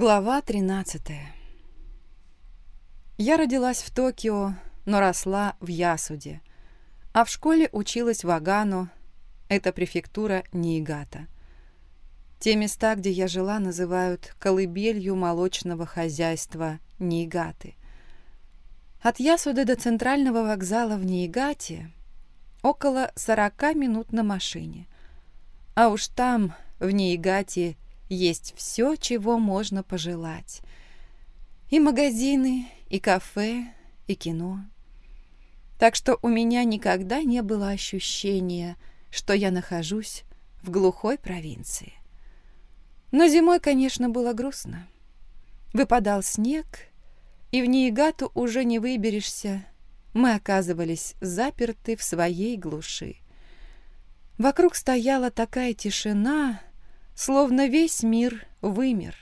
Глава 13 Я родилась в Токио, но росла в Ясуде, а в школе училась в Агану, это префектура Ниигата. Те места, где я жила, называют колыбелью молочного хозяйства Ниигаты. От Ясуды до центрального вокзала в Ниигате около 40 минут на машине. А уж там, в Ниигате, есть все, чего можно пожелать. И магазины, и кафе, и кино. Так что у меня никогда не было ощущения, что я нахожусь в глухой провинции. Но зимой, конечно, было грустно. Выпадал снег, и в Ниигату уже не выберешься. Мы оказывались заперты в своей глуши. Вокруг стояла такая тишина, словно весь мир вымер.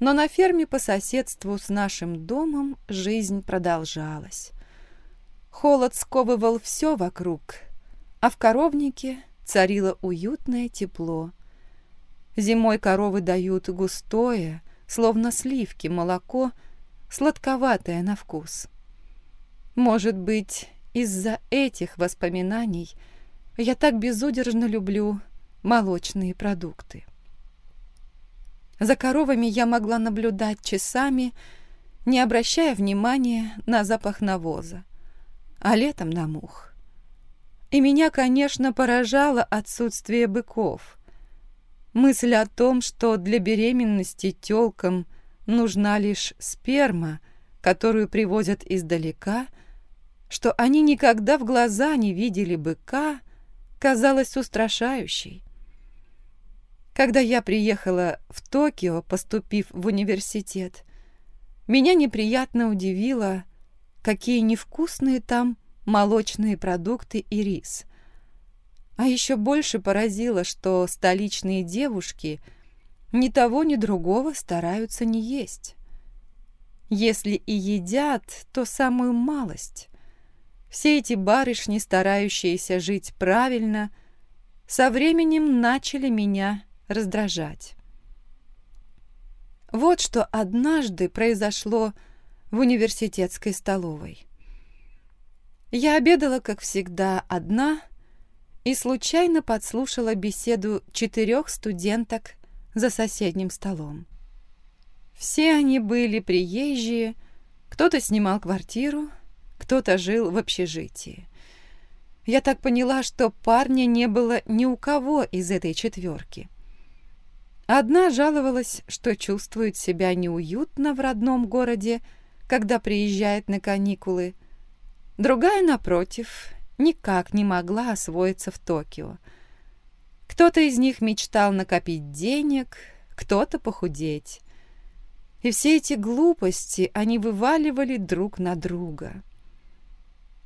Но на ферме по соседству с нашим домом жизнь продолжалась. Холод сковывал все вокруг, а в коровнике царило уютное тепло. Зимой коровы дают густое, словно сливки, молоко, сладковатое на вкус. Может быть, из-за этих воспоминаний я так безудержно люблю молочные продукты. За коровами я могла наблюдать часами, не обращая внимания на запах навоза, а летом на мух. И меня, конечно, поражало отсутствие быков. Мысль о том, что для беременности тёлкам нужна лишь сперма, которую привозят издалека, что они никогда в глаза не видели быка, казалась устрашающей. Когда я приехала в Токио, поступив в университет, меня неприятно удивило, какие невкусные там молочные продукты и рис. А еще больше поразило, что столичные девушки ни того, ни другого стараются не есть. Если и едят, то самую малость. Все эти барышни, старающиеся жить правильно, со временем начали меня раздражать. Вот что однажды произошло в университетской столовой. Я обедала, как всегда, одна и случайно подслушала беседу четырех студенток за соседним столом. Все они были приезжие, кто-то снимал квартиру, кто-то жил в общежитии. Я так поняла, что парня не было ни у кого из этой четверки. Одна жаловалась, что чувствует себя неуютно в родном городе, когда приезжает на каникулы. Другая, напротив, никак не могла освоиться в Токио. Кто-то из них мечтал накопить денег, кто-то похудеть. И все эти глупости они вываливали друг на друга.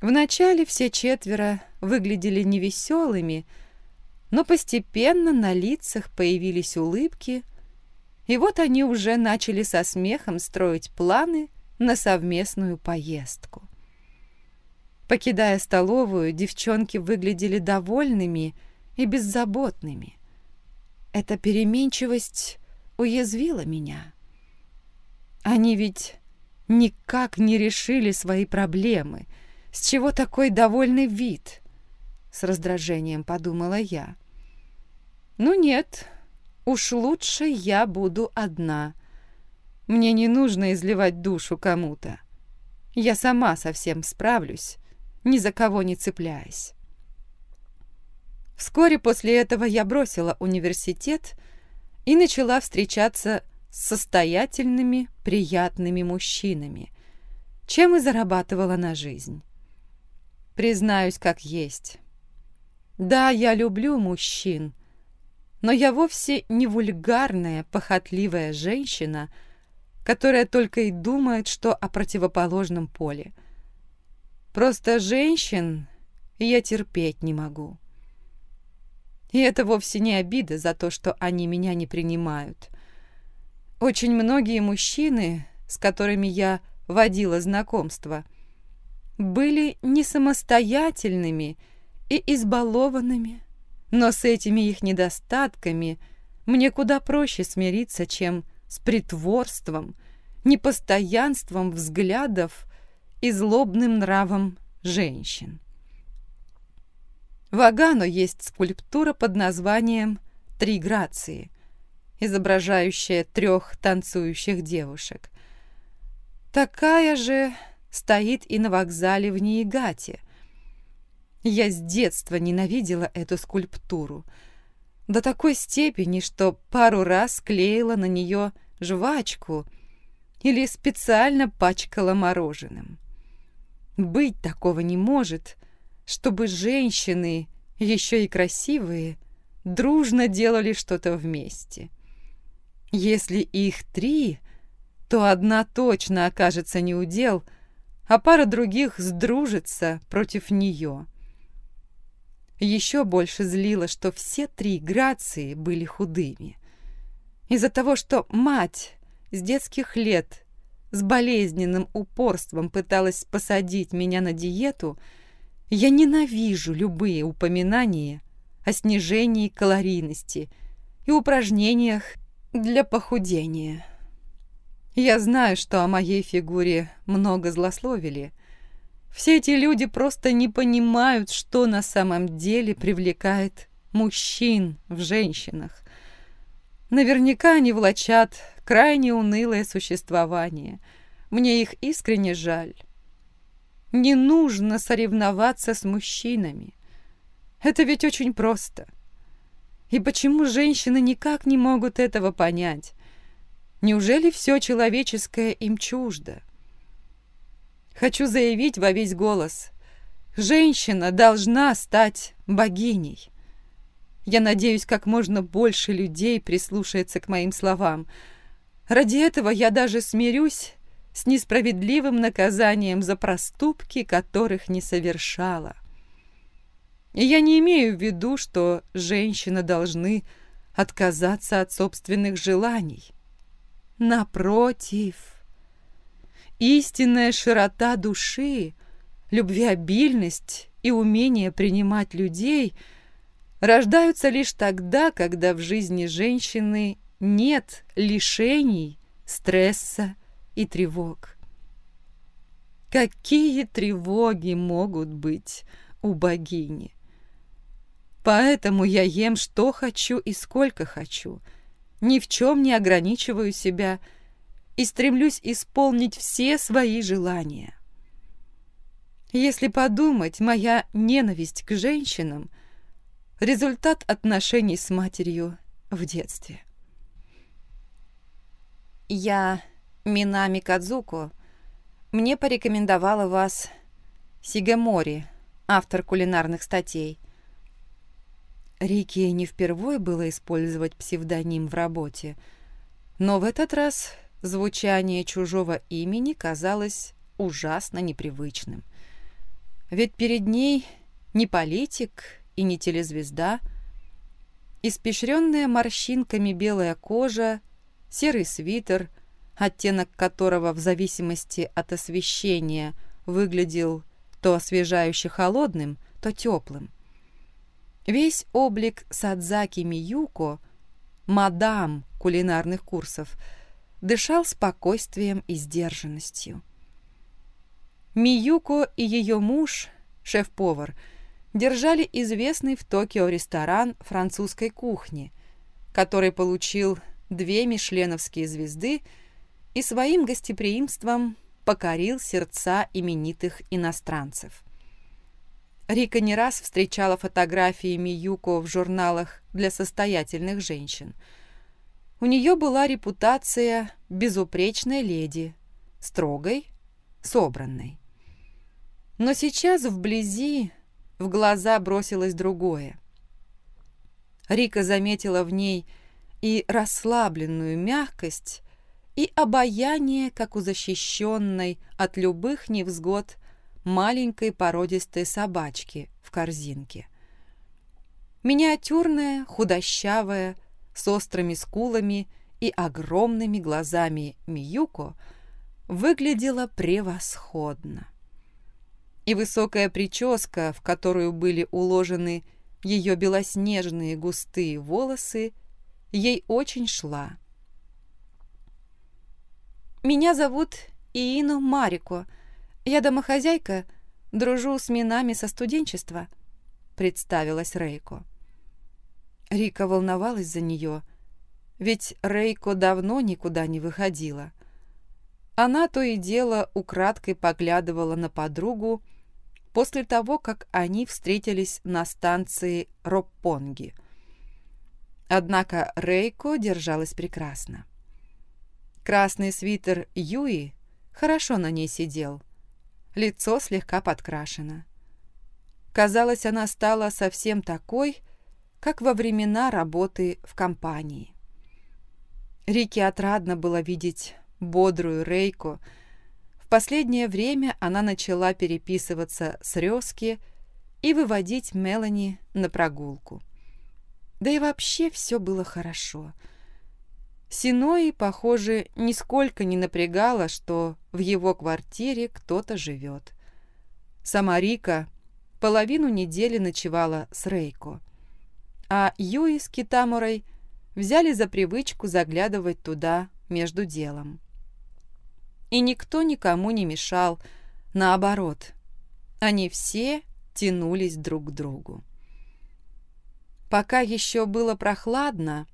Вначале все четверо выглядели невеселыми, но постепенно на лицах появились улыбки, и вот они уже начали со смехом строить планы на совместную поездку. Покидая столовую, девчонки выглядели довольными и беззаботными. Эта переменчивость уязвила меня. Они ведь никак не решили свои проблемы. С чего такой довольный вид? С раздражением подумала я. Ну нет, уж лучше я буду одна. Мне не нужно изливать душу кому-то. Я сама совсем справлюсь, ни за кого не цепляясь. Вскоре после этого я бросила университет и начала встречаться с состоятельными, приятными мужчинами, чем и зарабатывала на жизнь. Признаюсь, как есть. Да, я люблю мужчин, но я вовсе не вульгарная, похотливая женщина, которая только и думает, что о противоположном поле. Просто женщин я терпеть не могу. И это вовсе не обида за то, что они меня не принимают. Очень многие мужчины, с которыми я водила знакомство, были не самостоятельными и избалованными, но с этими их недостатками мне куда проще смириться, чем с притворством, непостоянством взглядов и злобным нравом женщин. В Агано есть скульптура под названием «Три грации», изображающая трех танцующих девушек. Такая же стоит и на вокзале в Ниигате. Я с детства ненавидела эту скульптуру до такой степени, что пару раз клеила на нее жвачку или специально пачкала мороженым. Быть такого не может, чтобы женщины, еще и красивые, дружно делали что-то вместе. Если их три, то одна точно окажется неудел, а пара других сдружится против нее. Еще больше злило, что все три Грации были худыми. Из-за того, что мать с детских лет с болезненным упорством пыталась посадить меня на диету, я ненавижу любые упоминания о снижении калорийности и упражнениях для похудения. Я знаю, что о моей фигуре много злословили. Все эти люди просто не понимают, что на самом деле привлекает мужчин в женщинах. Наверняка они влачат крайне унылое существование. Мне их искренне жаль. Не нужно соревноваться с мужчинами. Это ведь очень просто. И почему женщины никак не могут этого понять? Неужели все человеческое им чуждо? Хочу заявить во весь голос. Женщина должна стать богиней. Я надеюсь, как можно больше людей прислушается к моим словам – Ради этого я даже смирюсь с несправедливым наказанием за проступки, которых не совершала. И я не имею в виду, что женщины должны отказаться от собственных желаний. Напротив, истинная широта души, любвеобильность и умение принимать людей рождаются лишь тогда, когда в жизни женщины нет лишений, стресса и тревог. Какие тревоги могут быть у богини? Поэтому я ем, что хочу и сколько хочу, ни в чем не ограничиваю себя и стремлюсь исполнить все свои желания. Если подумать, моя ненависть к женщинам – результат отношений с матерью в детстве. Я, Минами Кадзуко, мне порекомендовала вас Сигамори, автор кулинарных статей. Рике не впервой было использовать псевдоним в работе, но в этот раз звучание чужого имени казалось ужасно непривычным. Ведь перед ней не политик и не телезвезда, испещренная морщинками белая кожа серый свитер, оттенок которого в зависимости от освещения выглядел то освежающе холодным, то теплым. Весь облик Садзаки Миюко, мадам кулинарных курсов, дышал спокойствием и сдержанностью. Миюко и ее муж, шеф-повар, держали известный в Токио ресторан французской кухни, который получил две мишленовские звезды и своим гостеприимством покорил сердца именитых иностранцев. Рика не раз встречала фотографии Миюко в журналах для состоятельных женщин. У нее была репутация безупречной леди, строгой, собранной. Но сейчас вблизи в глаза бросилось другое. Рика заметила в ней и расслабленную мягкость, и обаяние, как у защищенной от любых невзгод маленькой породистой собачки в корзинке. Миниатюрная, худощавая, с острыми скулами и огромными глазами Миюко выглядела превосходно. И высокая прическа, в которую были уложены ее белоснежные густые волосы, ей очень шла. меня зовут Иину Марико. Я домохозяйка, дружу с минами со студенчества», — представилась Рейко. Рика волновалась за нее, ведь Рейко давно никуда не выходила. Она то и дело украдкой поглядывала на подругу после того, как они встретились на станции Роппонги. Однако Рейко держалась прекрасно. Красный свитер Юи хорошо на ней сидел, лицо слегка подкрашено. Казалось, она стала совсем такой, как во времена работы в компании. Рике отрадно было видеть бодрую Рейку. В последнее время она начала переписываться с Рёски и выводить Мелани на прогулку. Да и вообще все было хорошо. Синои, похоже, нисколько не напрягало, что в его квартире кто-то живет. Сама Рика половину недели ночевала с Рейко, а Юи с Китамурой взяли за привычку заглядывать туда между делом и никто никому не мешал. Наоборот, они все тянулись друг к другу. Пока еще было прохладно,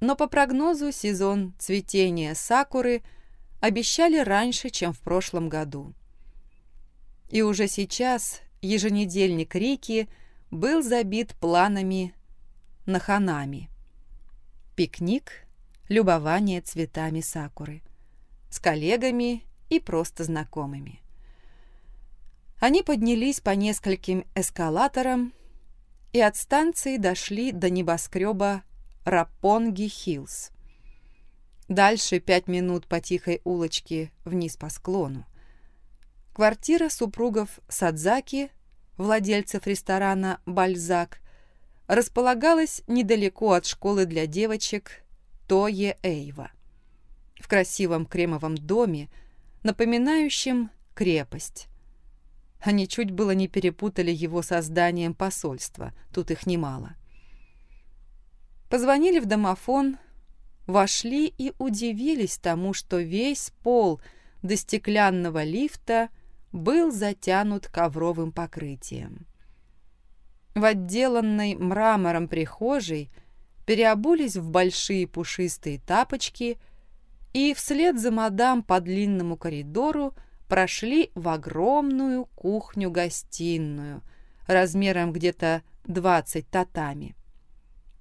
но по прогнозу сезон цветения сакуры обещали раньше, чем в прошлом году. И уже сейчас еженедельник Рики был забит планами на ханами. Пикник, любование цветами сакуры с коллегами и просто знакомыми. Они поднялись по нескольким эскалаторам и от станции дошли до небоскреба Рапонги-Хиллз. Дальше пять минут по тихой улочке вниз по склону. Квартира супругов Садзаки, владельцев ресторана «Бальзак», располагалась недалеко от школы для девочек Тое Эйва в красивом кремовом доме, напоминающем крепость. Они чуть было не перепутали его со зданием посольства, тут их немало. Позвонили в домофон, вошли и удивились тому, что весь пол до стеклянного лифта был затянут ковровым покрытием. В отделанной мрамором прихожей переобулись в большие пушистые тапочки – и вслед за мадам по длинному коридору прошли в огромную кухню-гостиную размером где-то 20 татами,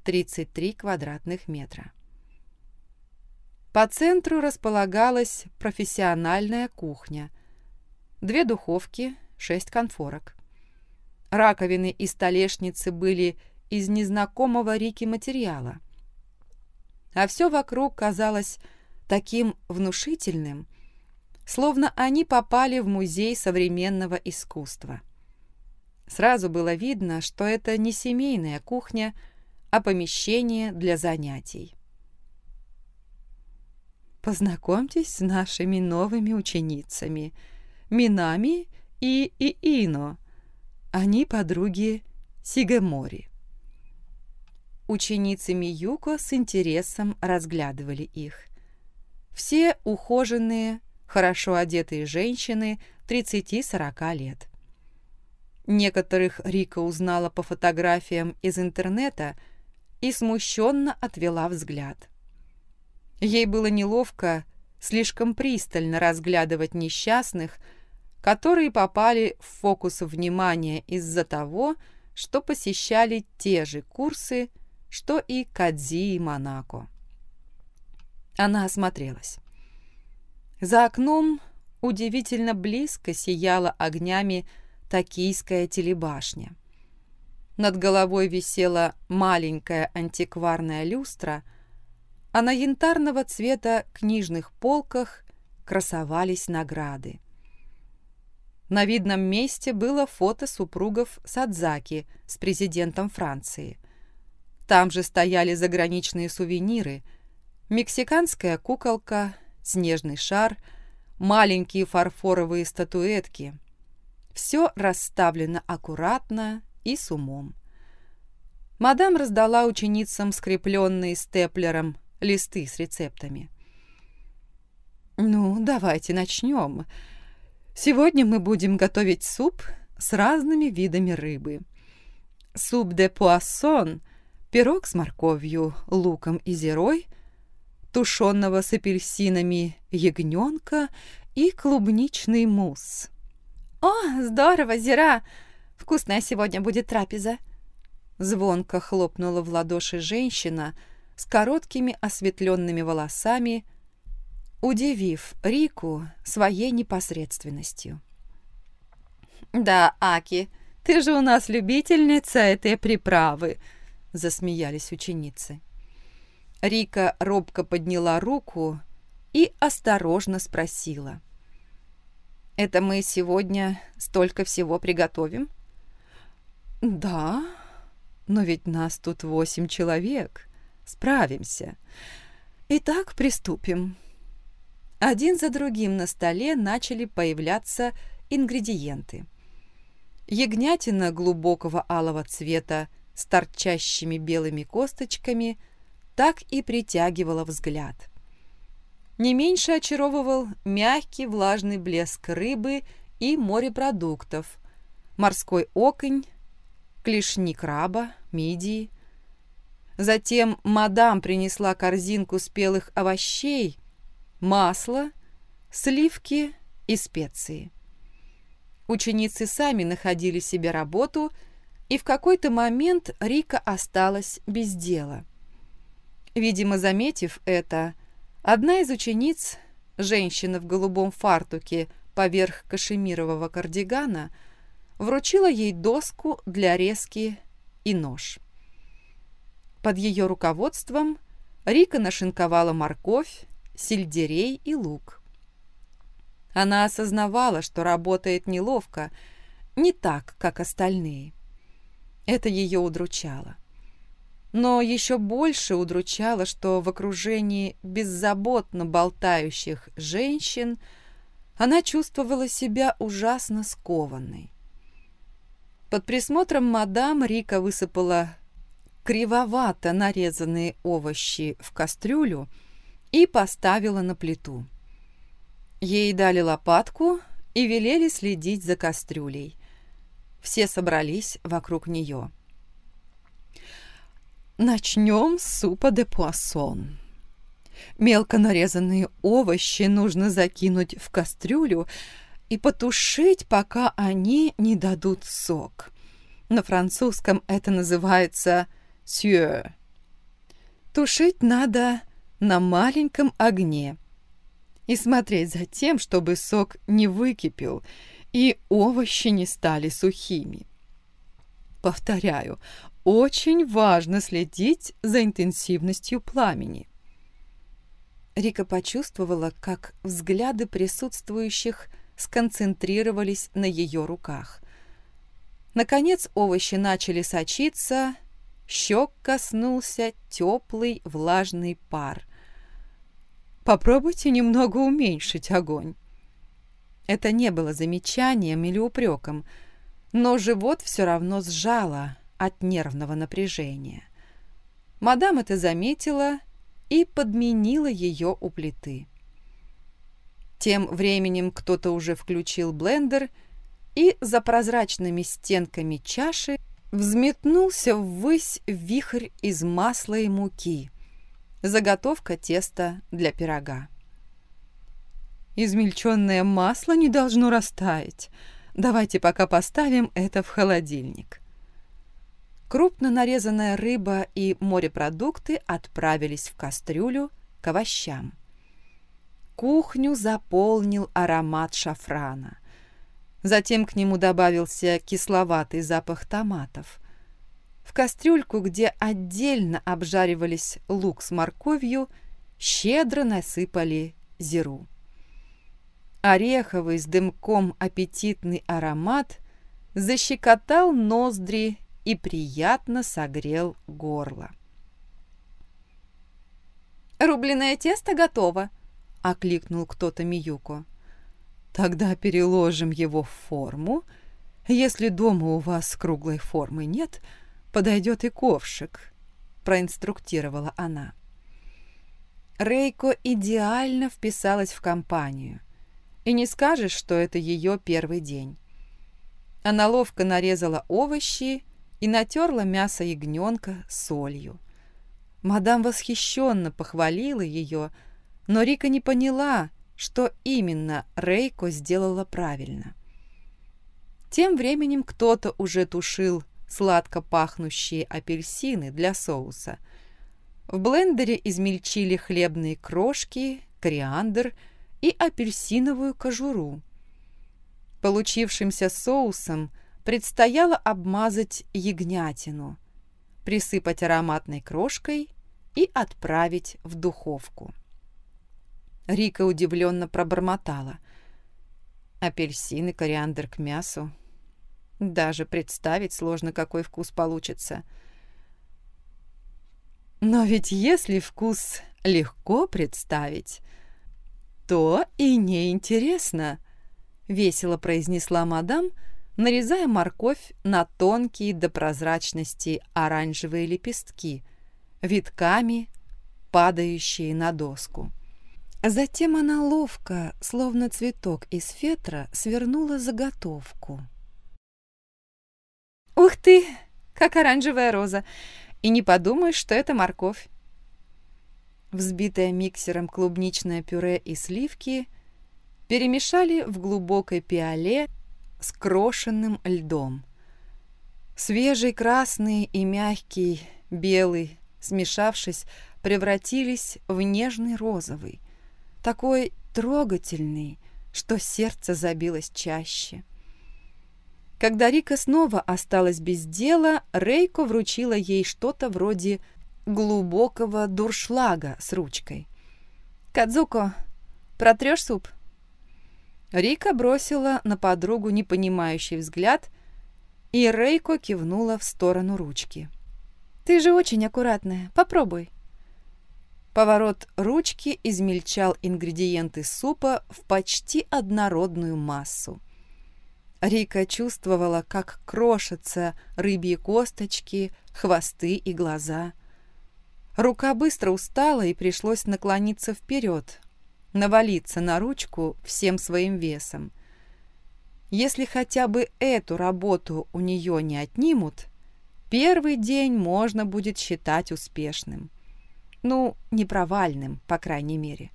33 квадратных метра. По центру располагалась профессиональная кухня, две духовки, шесть конфорок. Раковины и столешницы были из незнакомого Рики материала, а все вокруг казалось таким внушительным, словно они попали в музей современного искусства. Сразу было видно, что это не семейная кухня, а помещение для занятий. Познакомьтесь с нашими новыми ученицами, Минами и Иино. Они подруги Сигемори. Ученицы Миюко с интересом разглядывали их. Все ухоженные, хорошо одетые женщины 30-40 лет. Некоторых Рика узнала по фотографиям из интернета и смущенно отвела взгляд. Ей было неловко слишком пристально разглядывать несчастных, которые попали в фокус внимания из-за того, что посещали те же курсы, что и Кадзи и Монако. Она осмотрелась. За окном удивительно близко сияла огнями токийская телебашня. Над головой висела маленькая антикварная люстра, а на янтарного цвета книжных полках красовались награды. На видном месте было фото супругов Садзаки с президентом Франции. Там же стояли заграничные сувениры – Мексиканская куколка, снежный шар, маленькие фарфоровые статуэтки. Все расставлено аккуратно и с умом. Мадам раздала ученицам скрепленные степлером листы с рецептами. «Ну, давайте начнем. Сегодня мы будем готовить суп с разными видами рыбы. Суп де пуассон, пирог с морковью, луком и зерой, тушеного с апельсинами ягненка и клубничный мусс». «О, здорово, Зира! Вкусная сегодня будет трапеза!» Звонко хлопнула в ладоши женщина с короткими осветленными волосами, удивив Рику своей непосредственностью. «Да, Аки, ты же у нас любительница этой приправы!» — засмеялись ученицы. Рика робко подняла руку и осторожно спросила. «Это мы сегодня столько всего приготовим?» «Да, но ведь нас тут восемь человек. Справимся. Итак, приступим». Один за другим на столе начали появляться ингредиенты. Ягнятина глубокого алого цвета с торчащими белыми косточками так и притягивала взгляд. Не меньше очаровывал мягкий влажный блеск рыбы и морепродуктов, морской оконь, клешни краба, мидии. Затем мадам принесла корзинку спелых овощей – масло, сливки и специи. Ученицы сами находили себе работу, и в какой-то момент Рика осталась без дела. Видимо, заметив это, одна из учениц, женщина в голубом фартуке поверх кашемирового кардигана, вручила ей доску для резки и нож. Под ее руководством Рика нашинковала морковь, сельдерей и лук. Она осознавала, что работает неловко, не так, как остальные. Это ее удручало. Но еще больше удручало, что в окружении беззаботно болтающих женщин она чувствовала себя ужасно скованной. Под присмотром мадам Рика высыпала кривовато нарезанные овощи в кастрюлю, и поставила на плиту. Ей дали лопатку и велели следить за кастрюлей. Все собрались вокруг нее. Начнем с супа де пуассон. Мелко нарезанные овощи нужно закинуть в кастрюлю и потушить, пока они не дадут сок. На французском это называется «сьё». Тушить надо на маленьком огне и смотреть за тем, чтобы сок не выкипел и овощи не стали сухими. Повторяю, очень важно следить за интенсивностью пламени. Рика почувствовала, как взгляды присутствующих сконцентрировались на ее руках. Наконец овощи начали сочиться, щек коснулся теплый влажный пар. Попробуйте немного уменьшить огонь. Это не было замечанием или упреком, но живот все равно сжало от нервного напряжения. Мадам это заметила и подменила ее у плиты. Тем временем кто-то уже включил блендер, и за прозрачными стенками чаши взметнулся ввысь вихрь из масла и муки – Заготовка теста для пирога. Измельченное масло не должно растаять. Давайте пока поставим это в холодильник. Крупно нарезанная рыба и морепродукты отправились в кастрюлю к овощам. Кухню заполнил аромат шафрана. Затем к нему добавился кисловатый запах томатов. В кастрюльку, где отдельно обжаривались лук с морковью, щедро насыпали зиру. Ореховый с дымком аппетитный аромат защекотал ноздри и приятно согрел горло. «Рубленое тесто готово», — окликнул кто-то Миюко. «Тогда переложим его в форму. Если дома у вас круглой формы нет, подойдет и ковшик», — проинструктировала она. Рейко идеально вписалась в компанию. И не скажешь, что это ее первый день. Она ловко нарезала овощи и натерла мясо ягненка солью. Мадам восхищенно похвалила ее, но Рика не поняла, что именно Рейко сделала правильно. Тем временем кто-то уже тушил сладко пахнущие апельсины для соуса. В блендере измельчили хлебные крошки, кориандр и апельсиновую кожуру. Получившимся соусом предстояло обмазать ягнятину, присыпать ароматной крошкой и отправить в духовку. Рика удивленно пробормотала. Апельсины, кориандр к мясу. Даже представить сложно, какой вкус получится. Но ведь если вкус легко представить, то и неинтересно, весело произнесла мадам, нарезая морковь на тонкие до прозрачности оранжевые лепестки, витками падающие на доску. Затем она ловко, словно цветок из фетра, свернула заготовку. «Ух ты, как оранжевая роза! И не подумаешь, что это морковь!» Взбитое миксером клубничное пюре и сливки перемешали в глубокой пиале с крошенным льдом. Свежий красный и мягкий белый, смешавшись, превратились в нежный розовый, такой трогательный, что сердце забилось чаще. Когда Рика снова осталась без дела, Рейко вручила ей что-то вроде глубокого дуршлага с ручкой. «Кадзуко, протрешь суп?» Рика бросила на подругу непонимающий взгляд, и Рейко кивнула в сторону ручки. «Ты же очень аккуратная, попробуй». Поворот ручки измельчал ингредиенты супа в почти однородную массу. Рика чувствовала, как крошатся рыбьи косточки, хвосты и глаза. Рука быстро устала и пришлось наклониться вперед, навалиться на ручку всем своим весом. Если хотя бы эту работу у нее не отнимут, первый день можно будет считать успешным. Ну, не провальным, по крайней мере.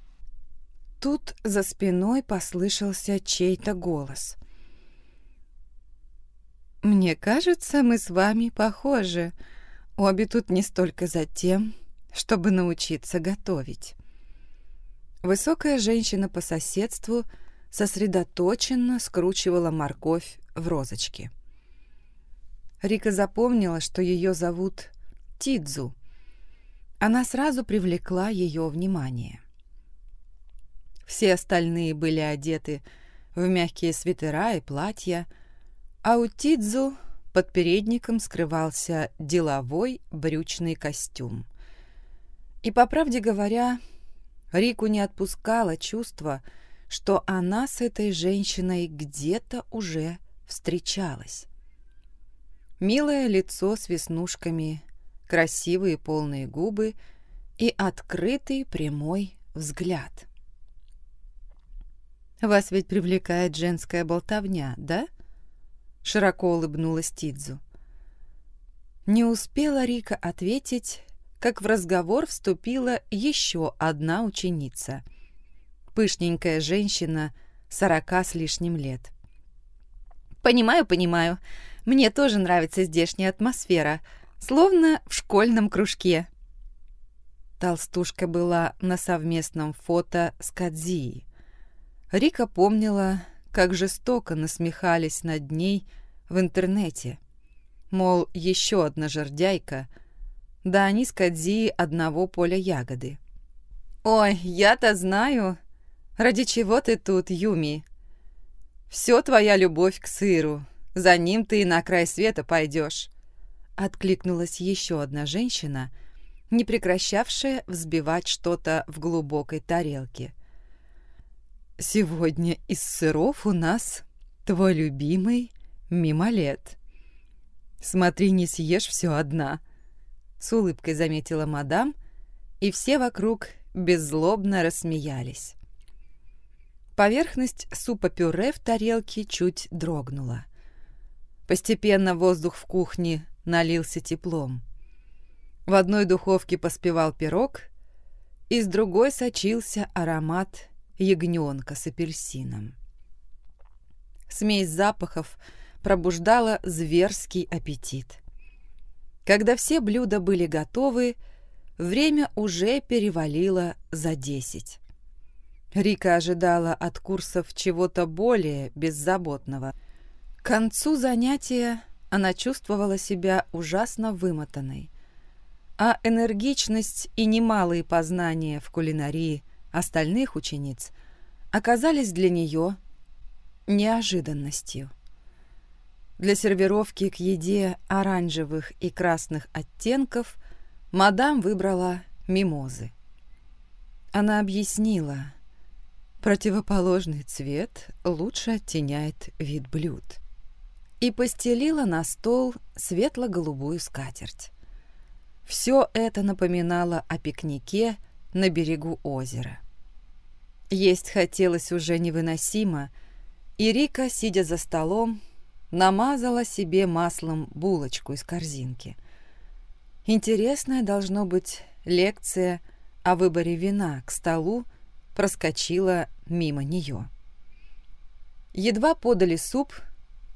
Тут за спиной послышался чей-то голос. «Мне кажется, мы с вами похожи. Обе тут не столько за тем, чтобы научиться готовить». Высокая женщина по соседству сосредоточенно скручивала морковь в розочки. Рика запомнила, что ее зовут Тидзу. Она сразу привлекла ее внимание. Все остальные были одеты в мягкие свитера и платья, а у Тидзу под передником скрывался деловой брючный костюм. И, по правде говоря, Рику не отпускало чувство, что она с этой женщиной где-то уже встречалась. Милое лицо с веснушками, красивые полные губы и открытый прямой взгляд. «Вас ведь привлекает женская болтовня, да?» Широко улыбнулась Тидзу. Не успела Рика ответить, как в разговор вступила еще одна ученица. Пышненькая женщина, сорока с лишним лет. «Понимаю, понимаю. Мне тоже нравится здешняя атмосфера, словно в школьном кружке». Толстушка была на совместном фото с Кадзией. Рика помнила, как жестоко насмехались над ней в интернете. Мол, еще одна жердяйка, да они с Кадзи одного поля ягоды. «Ой, я-то знаю, ради чего ты тут, Юми. Все твоя любовь к сыру, за ним ты и на край света пойдешь», — откликнулась еще одна женщина, не прекращавшая взбивать что-то в глубокой тарелке — Сегодня из сыров у нас твой любимый мимолет. Смотри, не съешь все одна. С улыбкой заметила мадам, и все вокруг беззлобно рассмеялись. Поверхность супа-пюре в тарелке чуть дрогнула. Постепенно воздух в кухне налился теплом. В одной духовке поспевал пирог, из другой сочился аромат ягненка с апельсином. Смесь запахов пробуждала зверский аппетит. Когда все блюда были готовы, время уже перевалило за десять. Рика ожидала от курсов чего-то более беззаботного. К концу занятия она чувствовала себя ужасно вымотанной, а энергичность и немалые познания в кулинарии остальных учениц оказались для нее неожиданностью. Для сервировки к еде оранжевых и красных оттенков мадам выбрала мимозы. Она объяснила, Противоположный цвет лучше оттеняет вид блюд. И постелила на стол светло-голубую скатерть. Все это напоминало о пикнике на берегу озера. Есть хотелось уже невыносимо, и Рика, сидя за столом, намазала себе маслом булочку из корзинки. Интересная должно быть лекция о выборе вина к столу проскочила мимо нее. Едва подали суп,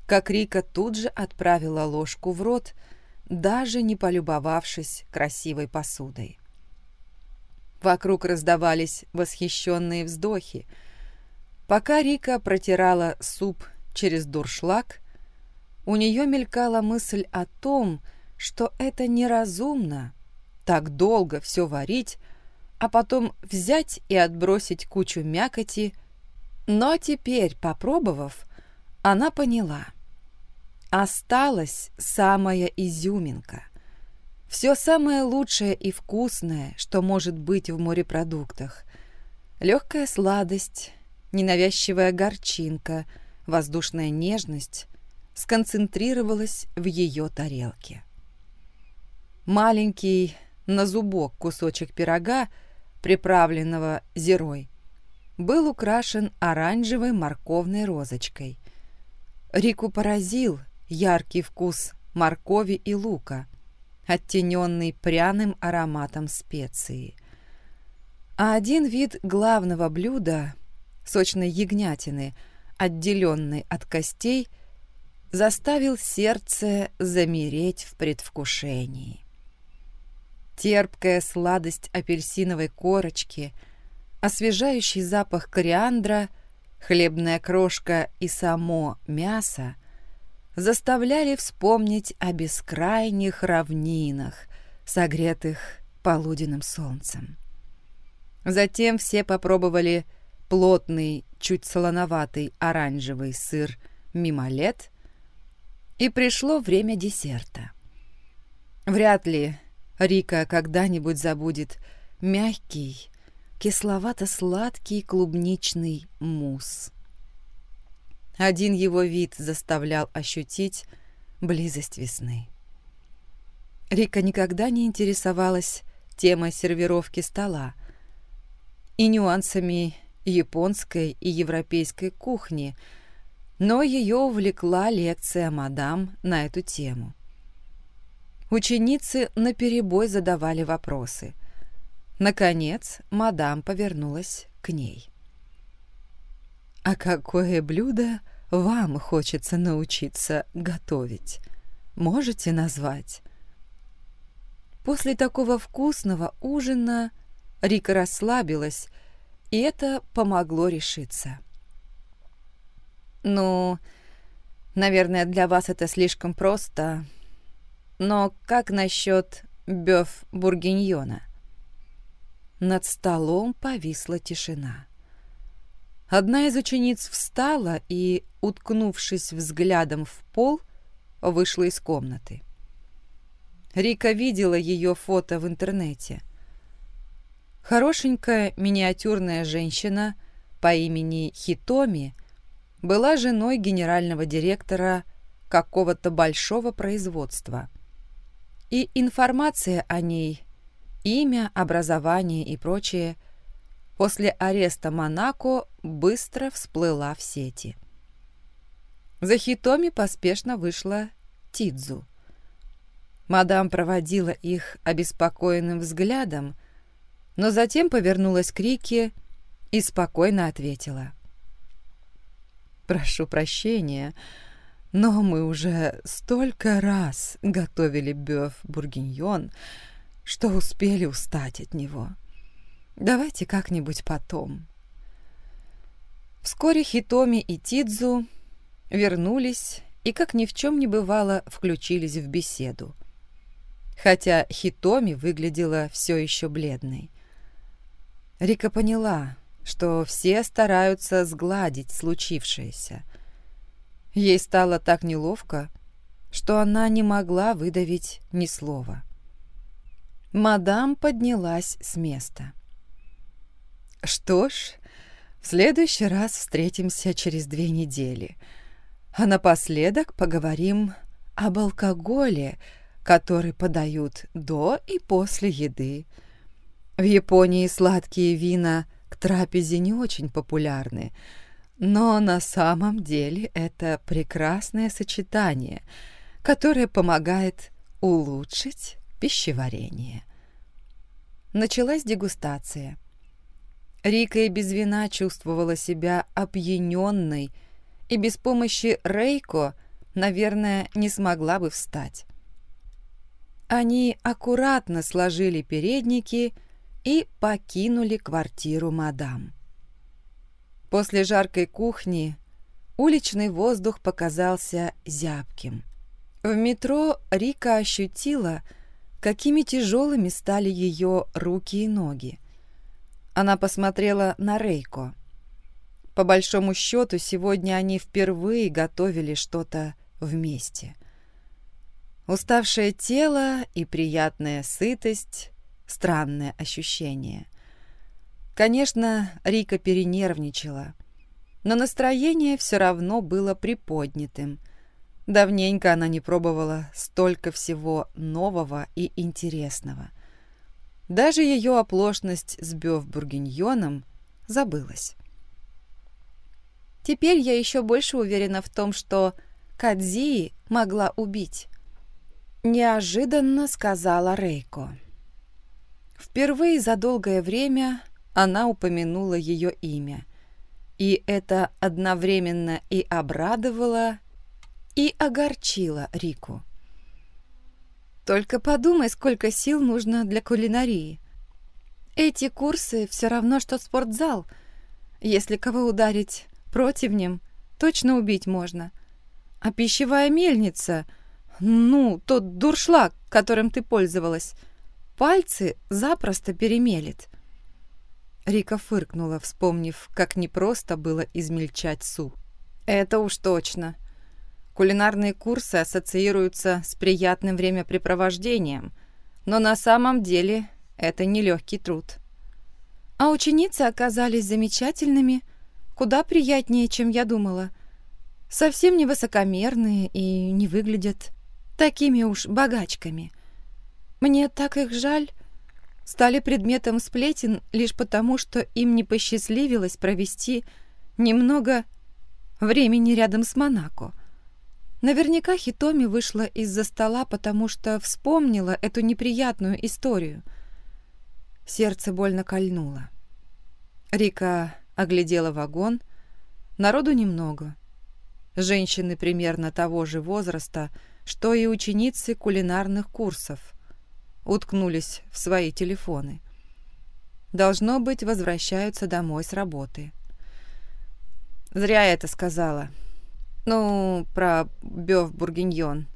как Рика тут же отправила ложку в рот, даже не полюбовавшись красивой посудой. Вокруг раздавались восхищенные вздохи. Пока Рика протирала суп через дуршлаг, у нее мелькала мысль о том, что это неразумно так долго все варить, а потом взять и отбросить кучу мякоти. Но теперь, попробовав, она поняла. Осталась самая изюминка. Все самое лучшее и вкусное, что может быть в морепродуктах. Легкая сладость, ненавязчивая горчинка, воздушная нежность сконцентрировалась в ее тарелке. Маленький на зубок кусочек пирога – приправленного зерой, был украшен оранжевой морковной розочкой. Рику поразил яркий вкус моркови и лука, оттененный пряным ароматом специи. А один вид главного блюда, сочной ягнятины, отделенной от костей, заставил сердце замереть в предвкушении терпкая сладость апельсиновой корочки, освежающий запах кориандра, хлебная крошка и само мясо заставляли вспомнить о бескрайних равнинах, согретых полуденным солнцем. Затем все попробовали плотный, чуть солоноватый оранжевый сыр мимолет, и пришло время десерта. Вряд ли Рика когда-нибудь забудет мягкий, кисловато-сладкий клубничный мусс. Один его вид заставлял ощутить близость весны. Рика никогда не интересовалась темой сервировки стола и нюансами японской и европейской кухни, но ее увлекла лекция мадам на эту тему. Ученицы наперебой задавали вопросы. Наконец, мадам повернулась к ней. «А какое блюдо вам хочется научиться готовить? Можете назвать?» После такого вкусного ужина Рика расслабилась, и это помогло решиться. «Ну, наверное, для вас это слишком просто, но как насчет бёв бургиньона? Над столом повисла тишина. Одна из учениц встала и, уткнувшись взглядом в пол, вышла из комнаты. Рика видела ее фото в интернете. Хорошенькая миниатюрная женщина по имени Хитоми была женой генерального директора какого-то большого производства и информация о ней, имя, образование и прочее после ареста Монако быстро всплыла в сети. За Хитоми поспешно вышла Тидзу. Мадам проводила их обеспокоенным взглядом, но затем повернулась к Рике и спокойно ответила. «Прошу прощения, но мы уже столько раз готовили бёв-бургиньон, что успели устать от него. Давайте как-нибудь потом». Вскоре Хитоми и Тидзу вернулись и, как ни в чем не бывало, включились в беседу. Хотя Хитоми выглядела все еще бледной. Рика поняла, что все стараются сгладить случившееся. Ей стало так неловко, что она не могла выдавить ни слова. Мадам поднялась с места. «Что ж, в следующий раз встретимся через две недели», а напоследок поговорим об алкоголе, который подают до и после еды. В Японии сладкие вина к трапезе не очень популярны, но на самом деле это прекрасное сочетание, которое помогает улучшить пищеварение. Началась дегустация. Рика и без вина чувствовала себя опьяненной, и без помощи Рейко, наверное, не смогла бы встать. Они аккуратно сложили передники и покинули квартиру мадам. После жаркой кухни уличный воздух показался зябким. В метро Рика ощутила, какими тяжелыми стали ее руки и ноги. Она посмотрела на Рейко. По большому счету, сегодня они впервые готовили что-то вместе. Уставшее тело и приятная сытость — странное ощущение. Конечно, Рика перенервничала, но настроение все равно было приподнятым. Давненько она не пробовала столько всего нового и интересного. Даже ее оплошность с бёв-бургиньоном забылась. Теперь я еще больше уверена в том, что Кадзии могла убить. Неожиданно сказала Рейко. Впервые за долгое время она упомянула ее имя. И это одновременно и обрадовало, и огорчило Рику. Только подумай, сколько сил нужно для кулинарии. Эти курсы все равно, что спортзал. Если кого ударить Противнем точно убить можно. А пищевая мельница, ну, тот дуршлаг, которым ты пользовалась, пальцы запросто перемелет. Рика фыркнула, вспомнив, как непросто было измельчать суп. Это уж точно. Кулинарные курсы ассоциируются с приятным времяпрепровождением, но на самом деле это нелегкий труд. А ученицы оказались замечательными, Куда приятнее, чем я думала. Совсем не высокомерные и не выглядят такими уж богачками. Мне так их жаль. Стали предметом сплетен лишь потому, что им не посчастливилось провести немного времени рядом с Монако. Наверняка Хитоми вышла из-за стола, потому что вспомнила эту неприятную историю. Сердце больно кольнуло. Рика Оглядела вагон. Народу немного. Женщины примерно того же возраста, что и ученицы кулинарных курсов. Уткнулись в свои телефоны. Должно быть, возвращаются домой с работы. Зря я это сказала. Ну, про Бёв Бургиньон.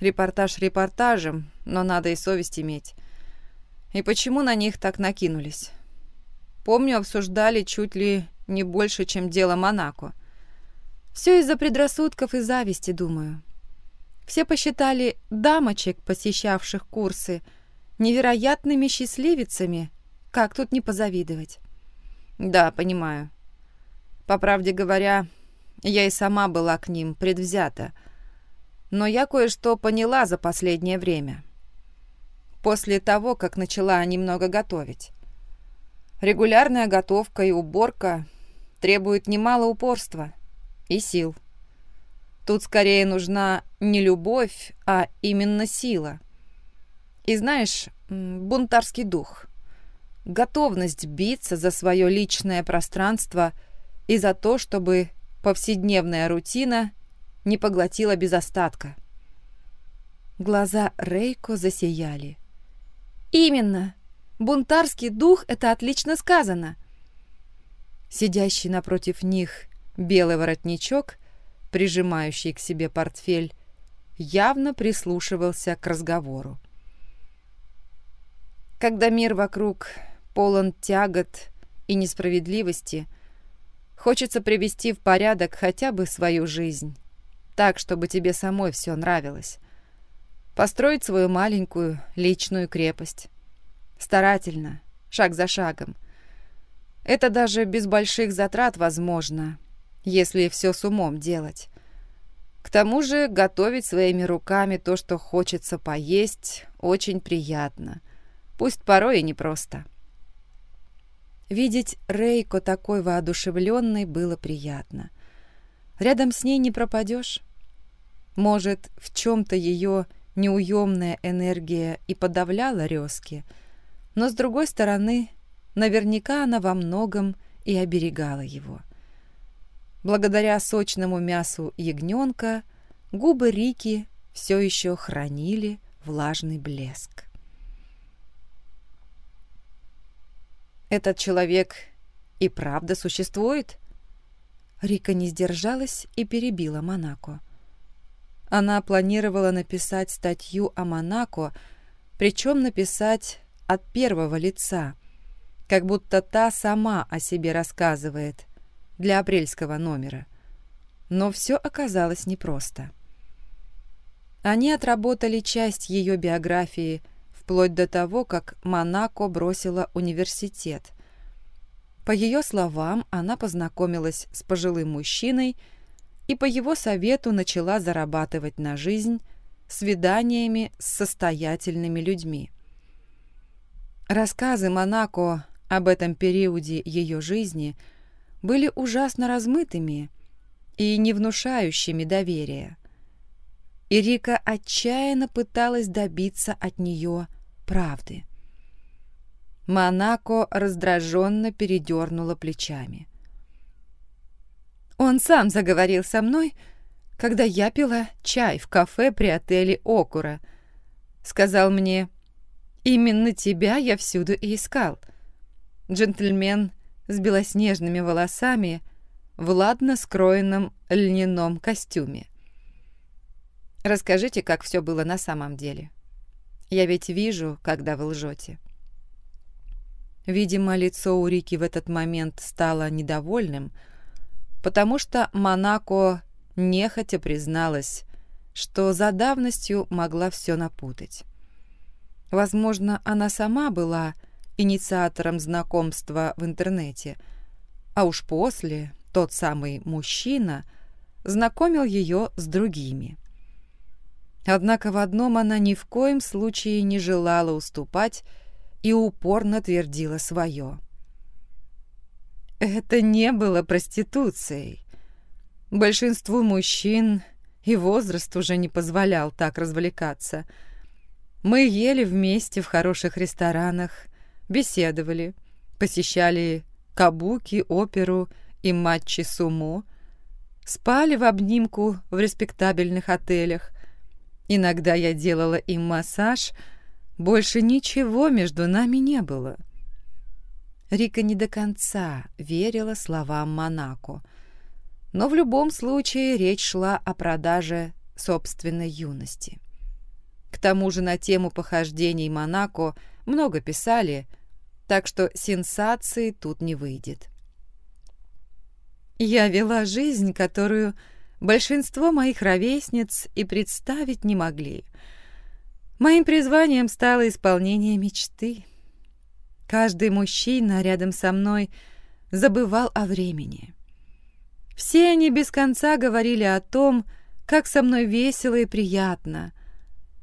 Репортаж репортажем, но надо и совесть иметь. И почему на них так накинулись? Помню, обсуждали чуть ли не больше, чем дело Монако. Все из-за предрассудков и зависти, думаю. Все посчитали дамочек, посещавших курсы, невероятными счастливицами. Как тут не позавидовать? Да, понимаю. По правде говоря, я и сама была к ним предвзята. Но я кое-что поняла за последнее время. После того, как начала немного готовить. Регулярная готовка и уборка требуют немало упорства и сил. Тут скорее нужна не любовь, а именно сила. И знаешь, бунтарский дух. Готовность биться за свое личное пространство и за то, чтобы повседневная рутина не поглотила без остатка. Глаза Рейко засияли. «Именно! Бунтарский дух — это отлично сказано!» Сидящий напротив них белый воротничок, прижимающий к себе портфель, явно прислушивался к разговору. Когда мир вокруг полон тягот и несправедливости, хочется привести в порядок хотя бы свою жизнь, так, чтобы тебе самой все нравилось. Построить свою маленькую личную крепость. Старательно, шаг за шагом. Это даже без больших затрат возможно, если все с умом делать. К тому же готовить своими руками то, что хочется поесть, очень приятно. Пусть порой и непросто. Видеть Рейко такой воодушевленной было приятно. Рядом с ней не пропадешь. Может, в чем-то ее неуемная энергия и подавляла резки, но, с другой стороны, наверняка она во многом и оберегала его. Благодаря сочному мясу ягненка губы Рики все еще хранили влажный блеск. Этот человек и правда существует? Рика не сдержалась и перебила Монако. Она планировала написать статью о Монако, причем написать от первого лица, как будто та сама о себе рассказывает для апрельского номера. Но все оказалось непросто. Они отработали часть ее биографии вплоть до того, как Монако бросила университет. По ее словам, она познакомилась с пожилым мужчиной, и по его совету начала зарабатывать на жизнь свиданиями с состоятельными людьми. Рассказы Монако об этом периоде ее жизни были ужасно размытыми и не внушающими доверия. И Рика отчаянно пыталась добиться от нее правды. Монако раздраженно передернула плечами. Он сам заговорил со мной, когда я пила чай в кафе при отеле «Окура». Сказал мне, «Именно тебя я всюду и искал». Джентльмен с белоснежными волосами в ладно скроенном льняном костюме. Расскажите, как все было на самом деле. Я ведь вижу, когда вы лжете. Видимо, лицо у Рики в этот момент стало недовольным, потому что Монако нехотя призналась, что за давностью могла все напутать. Возможно, она сама была инициатором знакомства в интернете, а уж после тот самый мужчина знакомил ее с другими. Однако в одном она ни в коем случае не желала уступать и упорно твердила свое – это не было проституцией. Большинству мужчин и возраст уже не позволял так развлекаться. Мы ели вместе в хороших ресторанах, беседовали, посещали кабуки, оперу и матчи сумо, спали в обнимку в респектабельных отелях. Иногда я делала им массаж, больше ничего между нами не было. — Рика не до конца верила словам Монако. Но в любом случае речь шла о продаже собственной юности. К тому же на тему похождений Монако много писали, так что сенсации тут не выйдет. Я вела жизнь, которую большинство моих ровесниц и представить не могли. Моим призванием стало исполнение мечты — Каждый мужчина рядом со мной забывал о времени. Все они без конца говорили о том, как со мной весело и приятно,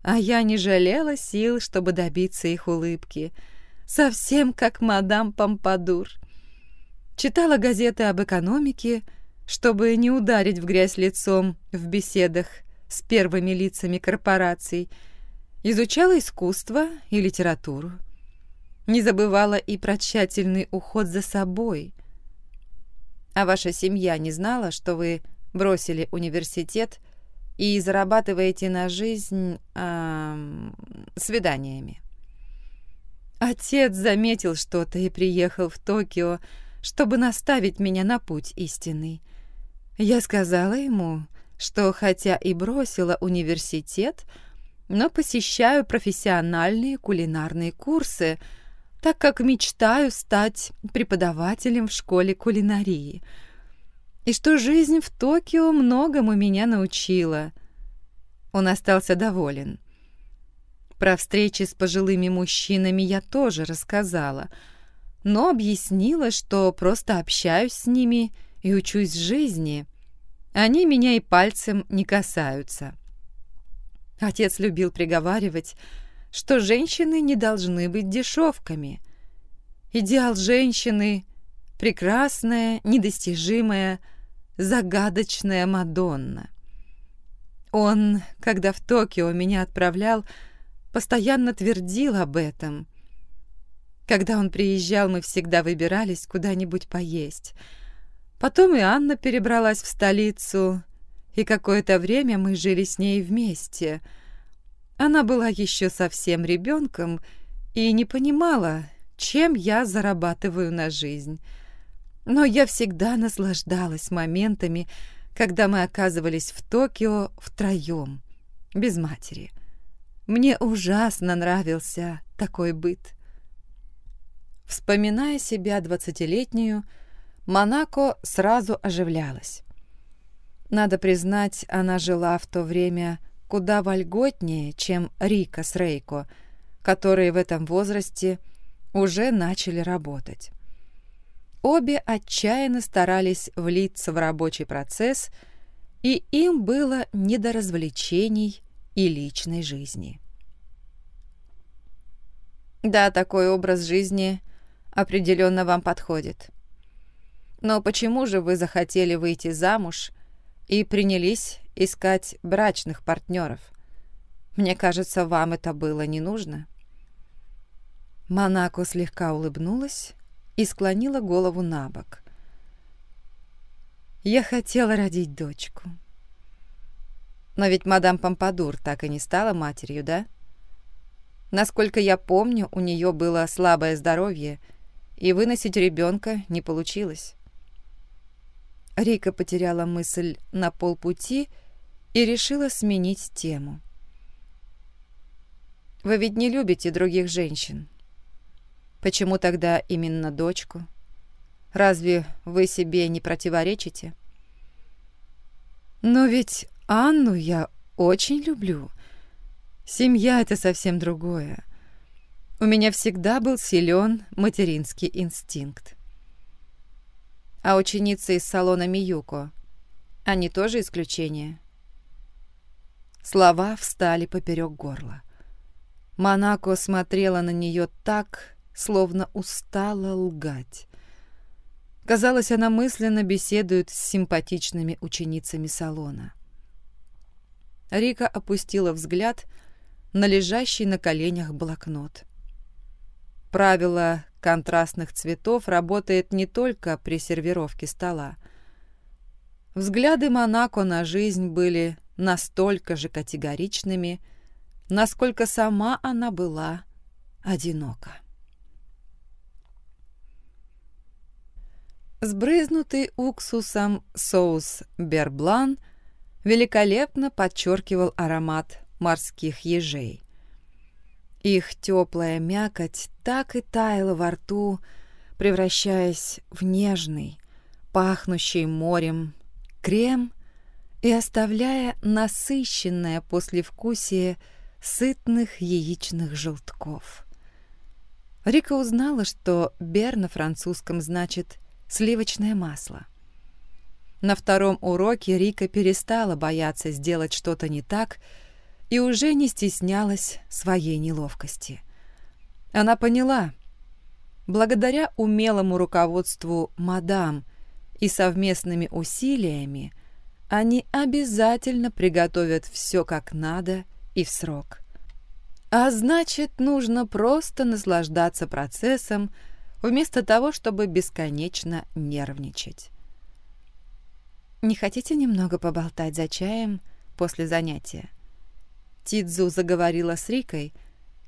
а я не жалела сил, чтобы добиться их улыбки, совсем как мадам Помпадур. Читала газеты об экономике, чтобы не ударить в грязь лицом в беседах с первыми лицами корпораций, изучала искусство и литературу. Не забывала и про тщательный уход за собой. А ваша семья не знала, что вы бросили университет и зарабатываете на жизнь э, свиданиями. Отец заметил что-то и приехал в Токио, чтобы наставить меня на путь истинный. Я сказала ему, что хотя и бросила университет, но посещаю профессиональные кулинарные курсы, так как мечтаю стать преподавателем в школе кулинарии. И что жизнь в Токио многому меня научила. Он остался доволен. Про встречи с пожилыми мужчинами я тоже рассказала, но объяснила, что просто общаюсь с ними и учусь жизни — они меня и пальцем не касаются. Отец любил приговаривать, что женщины не должны быть дешевками. Идеал женщины — прекрасная, недостижимая, загадочная Мадонна. Он, когда в Токио меня отправлял, постоянно твердил об этом. Когда он приезжал, мы всегда выбирались куда-нибудь поесть — Потом и Анна перебралась в столицу, и какое-то время мы жили с ней вместе. Она была еще совсем ребенком и не понимала, чем я зарабатываю на жизнь. Но я всегда наслаждалась моментами, когда мы оказывались в Токио втроем, без матери. Мне ужасно нравился такой быт. Вспоминая себя двадцатилетнюю, Монако сразу оживлялась. Надо признать, она жила в то время куда вольготнее, чем Рика с Рейко, которые в этом возрасте уже начали работать. Обе отчаянно старались влиться в рабочий процесс, и им было не до развлечений и личной жизни. Да, такой образ жизни определенно вам подходит. Но почему же вы захотели выйти замуж и принялись искать брачных партнеров? Мне кажется, вам это было не нужно». Монако слегка улыбнулась и склонила голову на бок. «Я хотела родить дочку. Но ведь мадам Помпадур так и не стала матерью, да? Насколько я помню, у нее было слабое здоровье, и выносить ребенка не получилось. Рика потеряла мысль на полпути и решила сменить тему. «Вы ведь не любите других женщин. Почему тогда именно дочку? Разве вы себе не противоречите?» «Но ведь Анну я очень люблю. Семья — это совсем другое. У меня всегда был силен материнский инстинкт. А ученицы из салона Миюко, они тоже исключение? Слова встали поперек горла. Монако смотрела на нее так, словно устала лгать. Казалось, она мысленно беседует с симпатичными ученицами салона. Рика опустила взгляд на лежащий на коленях блокнот. Правило контрастных цветов работает не только при сервировке стола. Взгляды Монако на жизнь были настолько же категоричными, насколько сама она была одинока. Сбрызнутый уксусом соус берблан великолепно подчеркивал аромат морских ежей. Их теплая мякоть так и таяла во рту, превращаясь в нежный, пахнущий морем крем и оставляя насыщенное послевкусие сытных яичных желтков. Рика узнала, что «бер» на французском значит «сливочное масло». На втором уроке Рика перестала бояться сделать что-то не так и уже не стеснялась своей неловкости. Она поняла, Благодаря умелому руководству мадам и совместными усилиями они обязательно приготовят все как надо и в срок. А значит, нужно просто наслаждаться процессом, вместо того, чтобы бесконечно нервничать. «Не хотите немного поболтать за чаем после занятия?» Тидзу заговорила с Рикой,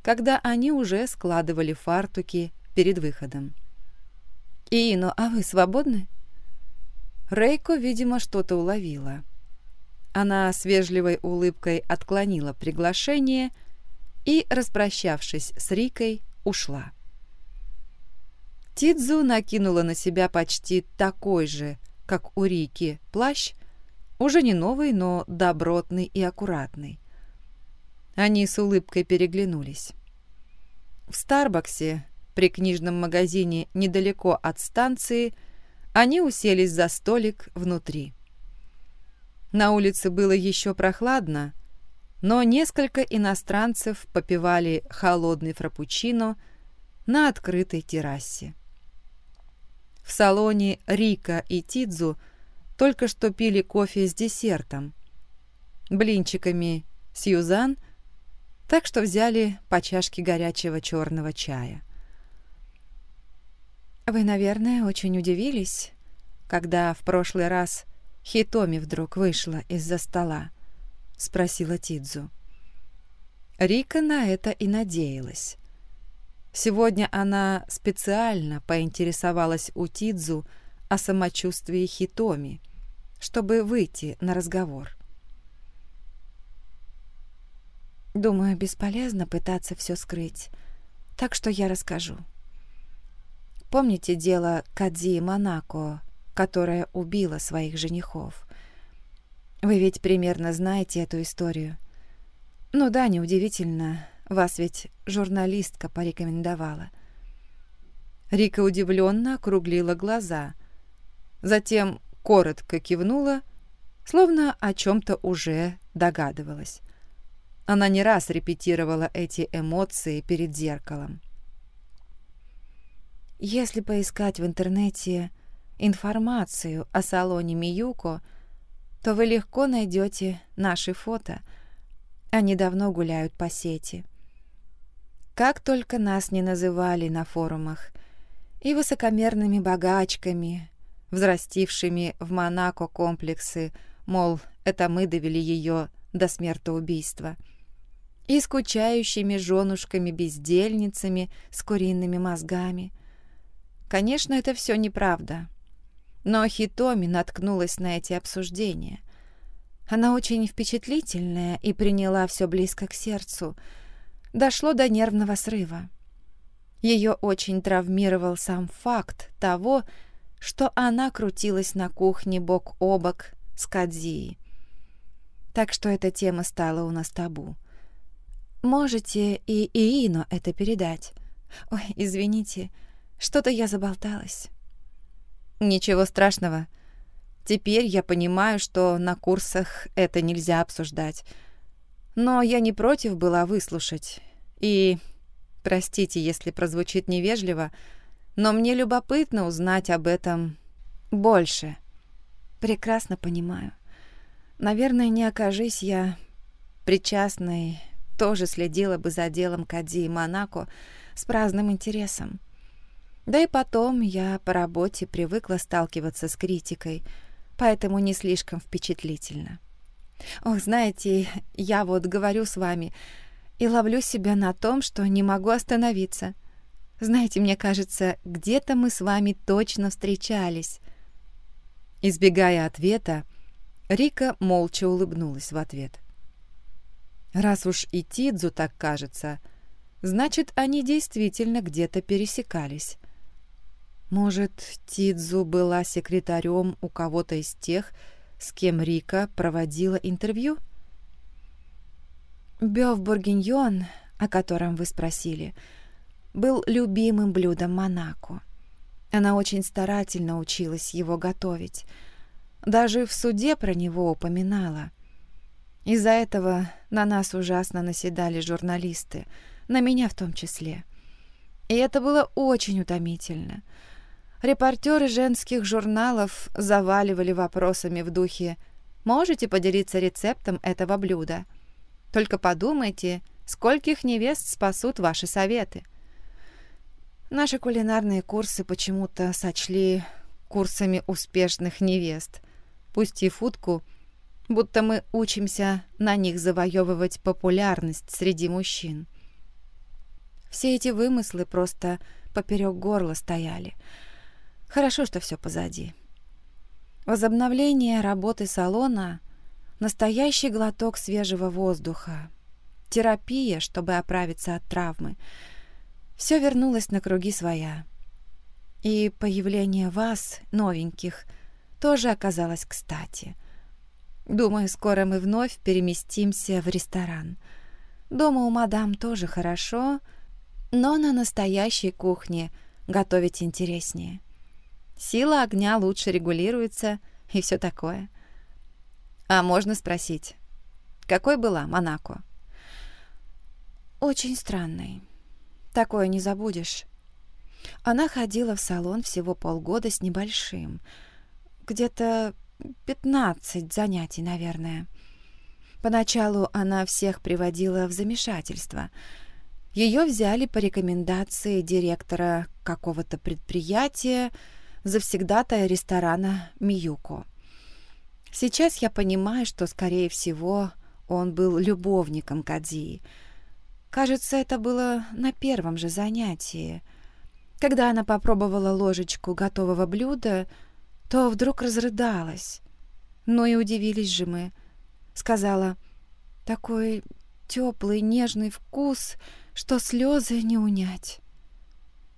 когда они уже складывали фартуки перед выходом. «Ино, а вы свободны?» Рейко, видимо, что-то уловила. Она с вежливой улыбкой отклонила приглашение и, распрощавшись с Рикой, ушла. Тидзу накинула на себя почти такой же, как у Рики, плащ, уже не новый, но добротный и аккуратный. Они с улыбкой переглянулись. В Старбаксе, при книжном магазине недалеко от станции, они уселись за столик внутри. На улице было еще прохладно, но несколько иностранцев попивали холодный фрапучино на открытой террасе. В салоне Рика и Тидзу только что пили кофе с десертом, блинчиками Сьюзан, так что взяли по чашке горячего черного чая. «Вы, наверное, очень удивились, когда в прошлый раз Хитоми вдруг вышла из-за стола?» — спросила Тидзу. Рика на это и надеялась. Сегодня она специально поинтересовалась у Тидзу о самочувствии Хитоми, чтобы выйти на разговор. «Думаю, бесполезно пытаться все скрыть, так что я расскажу. Помните дело Кадзи Монако, которая убила своих женихов? Вы ведь примерно знаете эту историю. Ну да, неудивительно, вас ведь журналистка порекомендовала. Рика удивленно округлила глаза, затем коротко кивнула, словно о чем-то уже догадывалась. Она не раз репетировала эти эмоции перед зеркалом. Если поискать в интернете информацию о салоне Миюко, то вы легко найдете наши фото. Они давно гуляют по сети. Как только нас не называли на форумах, и высокомерными богачками, взрастившими в Монако комплексы, мол, это мы довели ее до смертоубийства, и скучающими женушками-бездельницами с куриными мозгами. Конечно, это все неправда. Но Хитоми наткнулась на эти обсуждения. Она очень впечатлительная и приняла все близко к сердцу — дошло до нервного срыва. Ее очень травмировал сам факт того, что она крутилась на кухне бок о бок с Кадзией. Так что эта тема стала у нас табу. Можете и Иино это передать. Ой, извините, что-то я заболталась. Ничего страшного. Теперь я понимаю, что на курсах это нельзя обсуждать но я не против была выслушать. И, простите, если прозвучит невежливо, но мне любопытно узнать об этом больше. Прекрасно понимаю. Наверное, не окажись я причастной, тоже следила бы за делом Кади и Монако с праздным интересом. Да и потом я по работе привыкла сталкиваться с критикой, поэтому не слишком впечатлительно. Ох, знаете, я вот говорю с вами и ловлю себя на том, что не могу остановиться. Знаете, мне кажется, где-то мы с вами точно встречались. Избегая ответа, Рика молча улыбнулась в ответ. Раз уж и Тидзу так кажется, значит, они действительно где-то пересекались. Может, Тидзу была секретарем у кого-то из тех, с кем Рика проводила интервью? Бёв о котором вы спросили, был любимым блюдом Монако. Она очень старательно училась его готовить. Даже в суде про него упоминала. Из-за этого на нас ужасно наседали журналисты, на меня в том числе. И это было очень утомительно. Репортеры женских журналов заваливали вопросами в духе «Можете поделиться рецептом этого блюда?» Только подумайте, скольких невест спасут ваши советы. Наши кулинарные курсы почему-то сочли курсами успешных невест, пустив утку, будто мы учимся на них завоевывать популярность среди мужчин. Все эти вымыслы просто поперек горла стояли. Хорошо, что все позади. Возобновление работы салона — настоящий глоток свежего воздуха, терапия, чтобы оправиться от травмы. Все вернулось на круги своя. И появление вас, новеньких, тоже оказалось кстати. Думаю, скоро мы вновь переместимся в ресторан. Дома у мадам тоже хорошо — но на настоящей кухне готовить интереснее. Сила огня лучше регулируется и все такое. А можно спросить, какой была Монако? Очень странной. Такое не забудешь. Она ходила в салон всего полгода с небольшим. Где-то 15 занятий, наверное. Поначалу она всех приводила в замешательство — ее взяли по рекомендации директора какого-то предприятия, завсегдатая ресторана «Миюко». Сейчас я понимаю, что, скорее всего, он был любовником Кадзии. Кажется, это было на первом же занятии. Когда она попробовала ложечку готового блюда, то вдруг разрыдалась. Ну и удивились же мы. Сказала, такой теплый нежный вкус — что слезы не унять.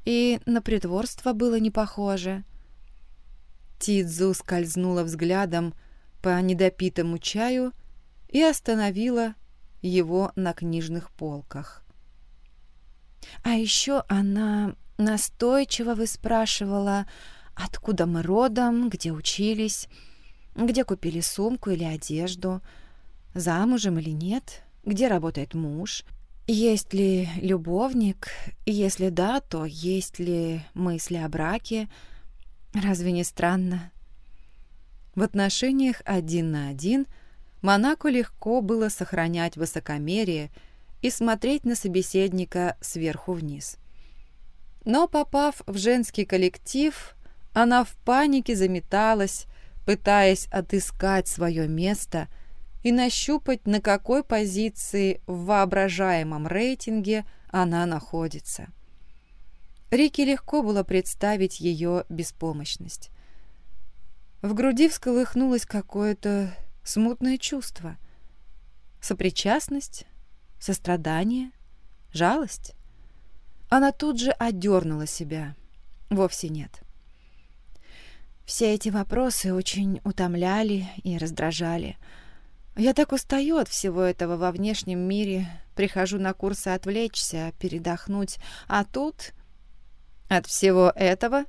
И на притворство было не похоже. Тидзу скользнула взглядом по недопитому чаю и остановила его на книжных полках. А еще она настойчиво выспрашивала, откуда мы родом, где учились, где купили сумку или одежду, замужем или нет, где работает муж — есть ли любовник? Если да, то есть ли мысли о браке? Разве не странно? В отношениях один на один Монако легко было сохранять высокомерие и смотреть на собеседника сверху вниз. Но попав в женский коллектив, она в панике заметалась, пытаясь отыскать свое место – и нащупать, на какой позиции в воображаемом рейтинге она находится. Рике легко было представить ее беспомощность. В груди всколыхнулось какое-то смутное чувство. Сопричастность, сострадание, жалость. Она тут же отдернула себя. Вовсе нет. Все эти вопросы очень утомляли и раздражали – я так устаю от всего этого во внешнем мире. Прихожу на курсы отвлечься, передохнуть. А тут... От всего этого...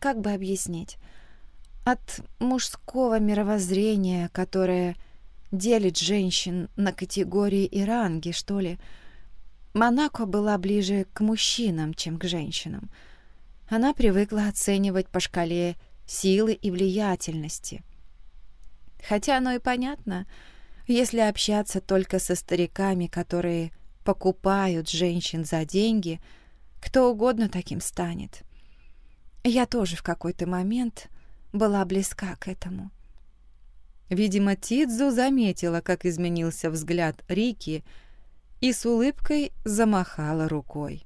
Как бы объяснить? От мужского мировоззрения, которое делит женщин на категории и ранги, что ли. Монако была ближе к мужчинам, чем к женщинам. Она привыкла оценивать по шкале силы и влиятельности – Хотя оно и понятно, если общаться только со стариками, которые покупают женщин за деньги, кто угодно таким станет. Я тоже в какой-то момент была близка к этому. Видимо, Тидзу заметила, как изменился взгляд Рики, и с улыбкой замахала рукой.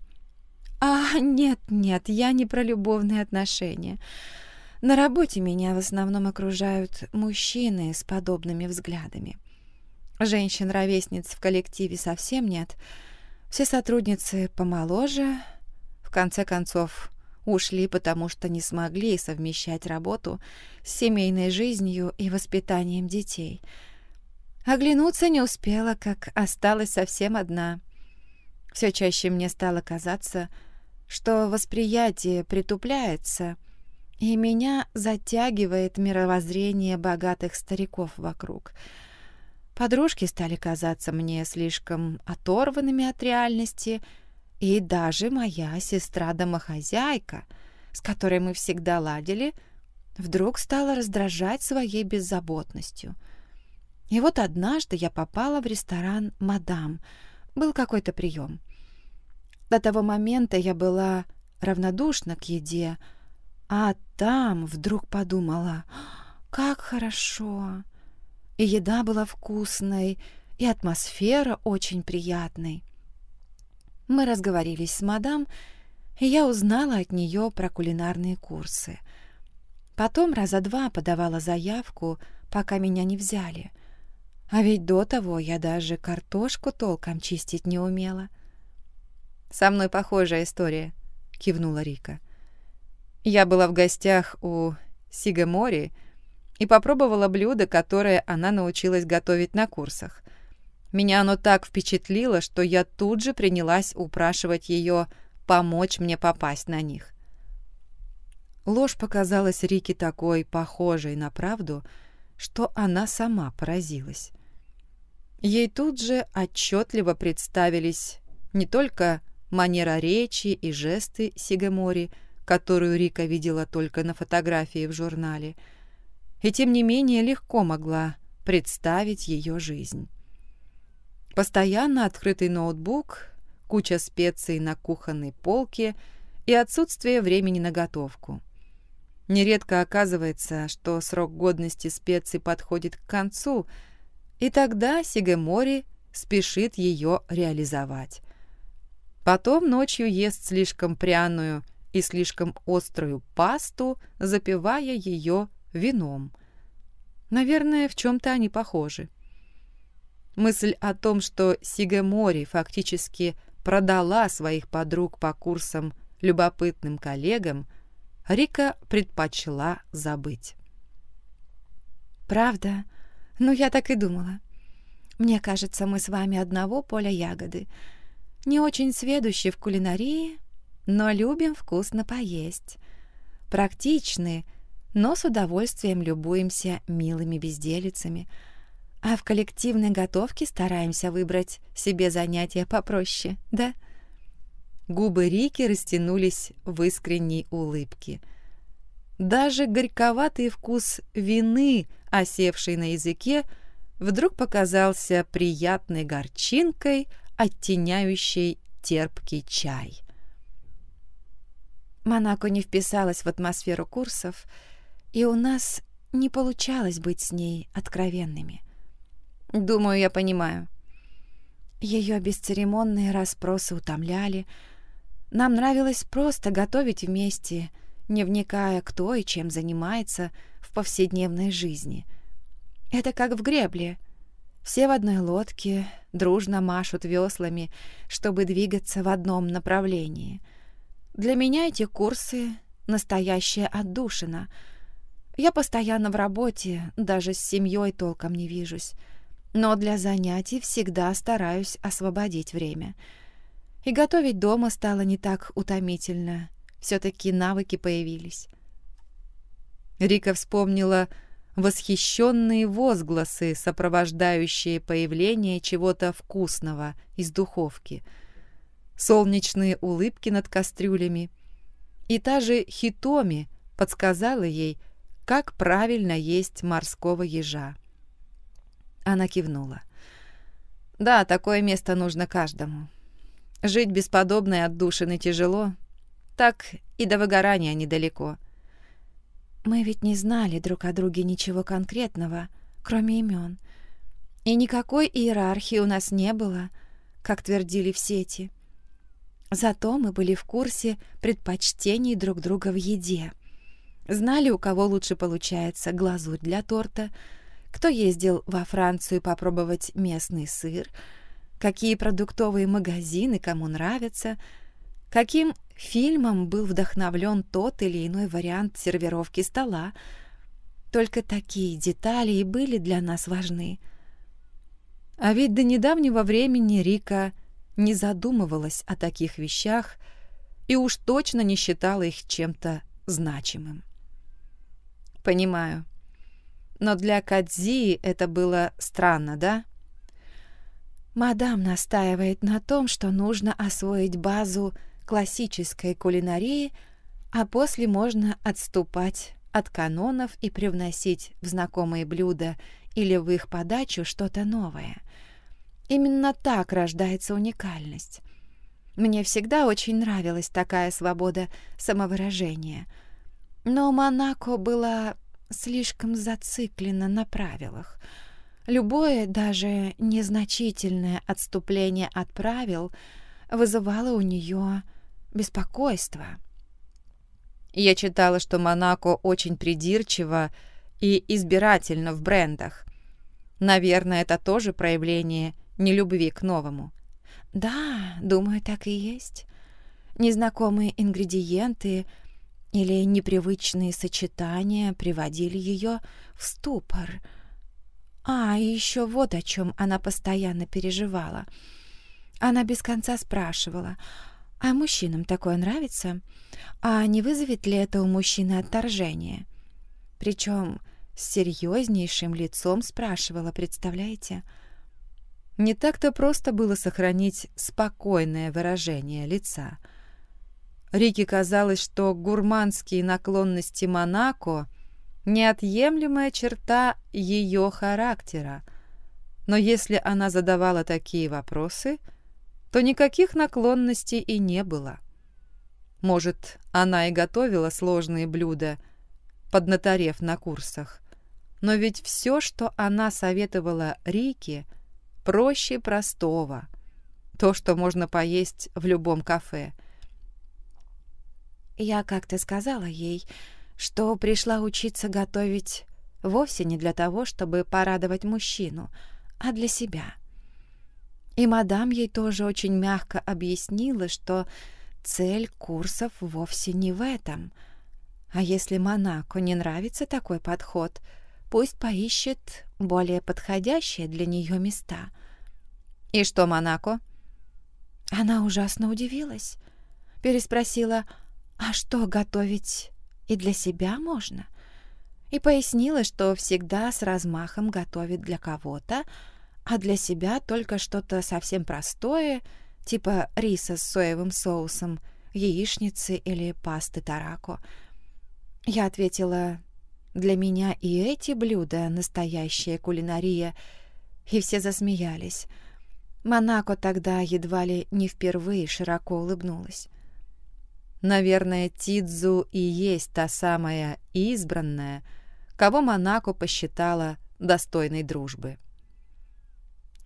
«А, нет-нет, я не про любовные отношения. На работе меня в основном окружают мужчины с подобными взглядами. Женщин-ровесниц в коллективе совсем нет. Все сотрудницы помоложе. В конце концов, ушли, потому что не смогли совмещать работу с семейной жизнью и воспитанием детей. Оглянуться не успела, как осталась совсем одна. Все чаще мне стало казаться, что восприятие притупляется, и меня затягивает мировоззрение богатых стариков вокруг. Подружки стали казаться мне слишком оторванными от реальности И даже моя сестра-домохозяйка, с которой мы всегда ладили, вдруг стала раздражать своей беззаботностью. И вот однажды я попала в ресторан «Мадам». Был какой-то прием. До того момента я была равнодушна к еде, а там вдруг подумала, как хорошо. И еда была вкусной, и атмосфера очень приятной. Мы разговорились с мадам, и я узнала от нее про кулинарные курсы. Потом раза два подавала заявку, пока меня не взяли. А ведь до того я даже картошку толком чистить не умела. «Со мной похожая история», — кивнула Рика. «Я была в гостях у Сигамори и попробовала блюдо, которое она научилась готовить на курсах. Меня оно так впечатлило, что я тут же принялась упрашивать ее помочь мне попасть на них. Ложь показалась Рике такой похожей на правду, что она сама поразилась. Ей тут же отчетливо представились не только манера речи и жесты Сигамори, которую Рика видела только на фотографии в журнале, и тем не менее легко могла представить ее жизнь. Постоянно открытый ноутбук, куча специй на кухонной полке и отсутствие времени на готовку. Нередко оказывается, что срок годности специй подходит к концу, и тогда Сигемори спешит ее реализовать. Потом ночью ест слишком пряную и слишком острую пасту, запивая ее вином. Наверное, в чем-то они похожи. Мысль о том, что Сигемори фактически продала своих подруг по курсам любопытным коллегам, Рика предпочла забыть. «Правда? Ну, я так и думала. Мне кажется, мы с вами одного поля ягоды. Не очень сведущие в кулинарии, но любим вкусно поесть. Практичны, но с удовольствием любуемся милыми безделицами — а в коллективной готовке стараемся выбрать себе занятия попроще, да? Губы Рики растянулись в искренней улыбке. Даже горьковатый вкус вины, осевший на языке, вдруг показался приятной горчинкой, оттеняющей терпкий чай. Монако не вписалась в атмосферу курсов, и у нас не получалось быть с ней откровенными. Думаю, я понимаю. Ее бесцеремонные расспросы утомляли. Нам нравилось просто готовить вместе, не вникая, кто и чем занимается в повседневной жизни. Это как в гребле. Все в одной лодке дружно машут веслами, чтобы двигаться в одном направлении. Для меня эти курсы — настоящая отдушина. Я постоянно в работе, даже с семьей толком не вижусь но для занятий всегда стараюсь освободить время. И готовить дома стало не так утомительно. Все-таки навыки появились. Рика вспомнила восхищенные возгласы, сопровождающие появление чего-то вкусного из духовки, солнечные улыбки над кастрюлями. И та же Хитоми подсказала ей, как правильно есть морского ежа. Она кивнула. «Да, такое место нужно каждому. Жить без подобной отдушины тяжело, так и до выгорания недалеко». «Мы ведь не знали друг о друге ничего конкретного, кроме имен. И никакой иерархии у нас не было, как твердили в сети. Зато мы были в курсе предпочтений друг друга в еде. Знали, у кого лучше получается глазурь для торта — кто ездил во Францию попробовать местный сыр, какие продуктовые магазины кому нравятся, каким фильмом был вдохновлен тот или иной вариант сервировки стола. Только такие детали и были для нас важны. А ведь до недавнего времени Рика не задумывалась о таких вещах и уж точно не считала их чем-то значимым. «Понимаю», но для Кадзии это было странно, да? Мадам настаивает на том, что нужно освоить базу классической кулинарии, а после можно отступать от канонов и привносить в знакомые блюда или в их подачу что-то новое. Именно так рождается уникальность. Мне всегда очень нравилась такая свобода самовыражения. Но Монако была слишком зациклена на правилах. Любое, даже незначительное отступление от правил вызывало у нее беспокойство. Я читала, что Монако очень придирчиво и избирательно в брендах. Наверное, это тоже проявление нелюбви к новому. Да, думаю, так и есть. Незнакомые ингредиенты или непривычные сочетания приводили ее в ступор. А, еще вот о чем она постоянно переживала. Она без конца спрашивала, а мужчинам такое нравится? А не вызовет ли это у мужчины отторжение? Причем с серьезнейшим лицом спрашивала, представляете? — не так-то просто было сохранить спокойное выражение лица. Рике казалось, что гурманские наклонности Монако — неотъемлемая черта ее характера. Но если она задавала такие вопросы, то никаких наклонностей и не было. Может, она и готовила сложные блюда, поднаторев на курсах. Но ведь все, что она советовала Рике — проще простого. То, что можно поесть в любом кафе. Я как-то сказала ей, что пришла учиться готовить вовсе не для того, чтобы порадовать мужчину, а для себя. И мадам ей тоже очень мягко объяснила, что цель курсов вовсе не в этом. А если Монако не нравится такой подход, пусть поищет более подходящие для нее места. «И что, Монако?» Она ужасно удивилась. Переспросила, «А что, готовить и для себя можно?» И пояснила, что всегда с размахом готовит для кого-то, а для себя только что-то совсем простое, типа риса с соевым соусом, яичницы или пасты тарако. Я ответила, для меня и эти блюда настоящая кулинария, и все засмеялись. Монако тогда едва ли не впервые широко улыбнулась. Наверное, Тидзу и есть та самая избранная, кого Монако посчитала достойной дружбы.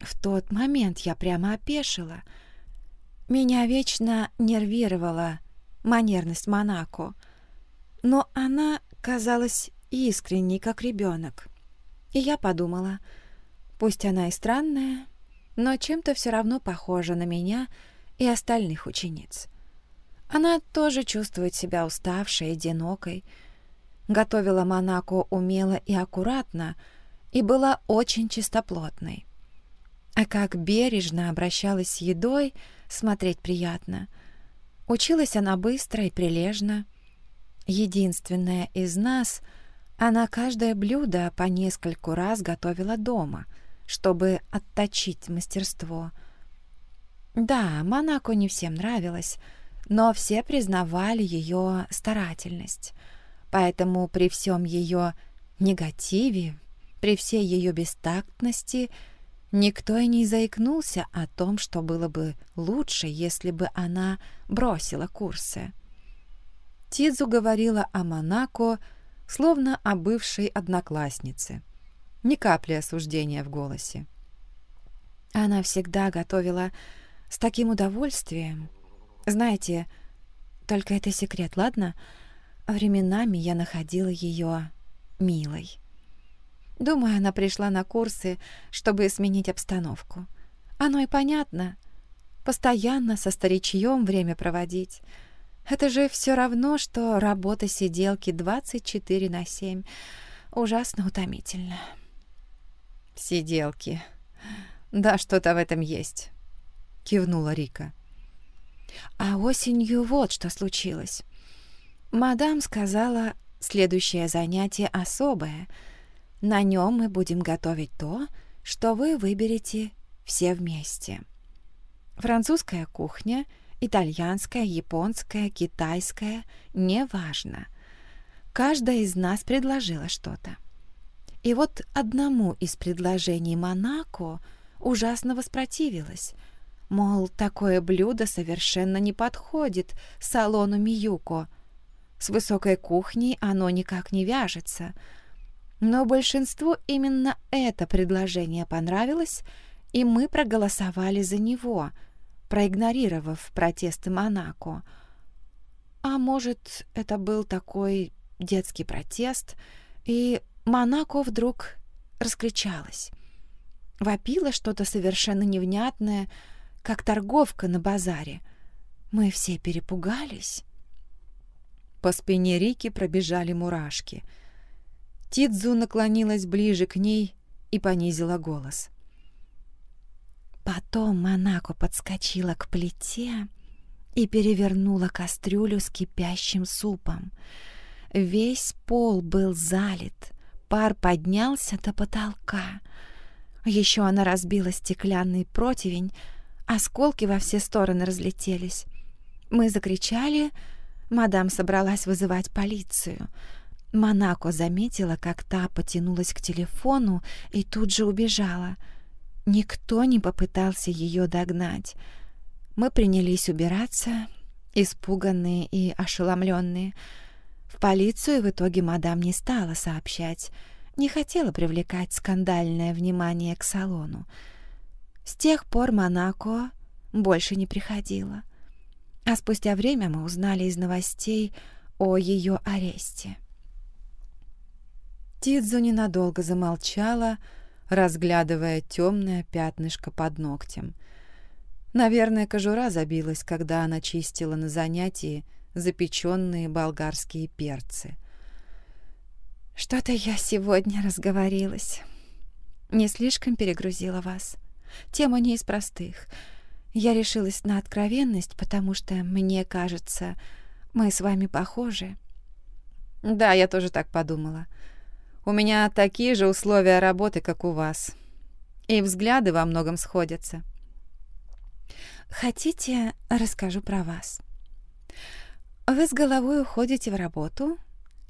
В тот момент я прямо опешила. Меня вечно нервировала манерность Монако, но она казалась искренней, как ребенок. И я подумала, пусть она и странная, но чем-то все равно похожа на меня и остальных учениц. Она тоже чувствует себя уставшей, одинокой. Готовила Монако умело и аккуратно и была очень чистоплотной. А как бережно обращалась с едой, смотреть приятно. Училась она быстро и прилежно. Единственная из нас, она каждое блюдо по нескольку раз готовила дома — чтобы отточить мастерство. Да, Монако не всем нравилось, но все признавали ее старательность. Поэтому при всем ее негативе, при всей ее бестактности, никто и не заикнулся о том, что было бы лучше, если бы она бросила курсы. Тидзу говорила о Монако, словно о бывшей однокласснице ни капли осуждения в голосе. Она всегда готовила с таким удовольствием. Знаете, только это секрет, ладно? Временами я находила ее милой. Думаю, она пришла на курсы, чтобы сменить обстановку. Оно и понятно. Постоянно со старичьем время проводить. Это же все равно, что работа сиделки 24 на 7. Ужасно утомительно. «Сиделки. Да, что-то в этом есть», — кивнула Рика. А осенью вот что случилось. Мадам сказала, следующее занятие особое. На нем мы будем готовить то, что вы выберете все вместе. Французская кухня, итальянская, японская, китайская — неважно. Каждая из нас предложила что-то. И вот одному из предложений Монако ужасно воспротивилась. Мол, такое блюдо совершенно не подходит салону Миюко. С высокой кухней оно никак не вяжется. Но большинству именно это предложение понравилось, и мы проголосовали за него, проигнорировав протесты Монако. А может, это был такой детский протест, и Монако вдруг раскричалась. Вопила что-то совершенно невнятное, как торговка на базаре. Мы все перепугались. По спине Рики пробежали мурашки. Тидзу наклонилась ближе к ней и понизила голос. Потом Монако подскочила к плите и перевернула кастрюлю с кипящим супом. Весь пол был залит, пар поднялся до потолка. Еще она разбила стеклянный противень, осколки во все стороны разлетелись. Мы закричали, мадам собралась вызывать полицию. Монако заметила, как та потянулась к телефону и тут же убежала. Никто не попытался ее догнать. Мы принялись убираться, испуганные и ошеломленные. В полицию в итоге мадам не стала сообщать, не хотела привлекать скандальное внимание к салону. С тех пор Монако больше не приходила. А спустя время мы узнали из новостей о ее аресте. Тидзу ненадолго замолчала, разглядывая темное пятнышко под ногтем. Наверное, кожура забилась, когда она чистила на занятии запеченные болгарские перцы. «Что-то я сегодня разговорилась. Не слишком перегрузила вас. Тема не из простых. Я решилась на откровенность, потому что, мне кажется, мы с вами похожи». «Да, я тоже так подумала. У меня такие же условия работы, как у вас. И взгляды во многом сходятся». «Хотите, расскажу про вас?» Вы с головой уходите в работу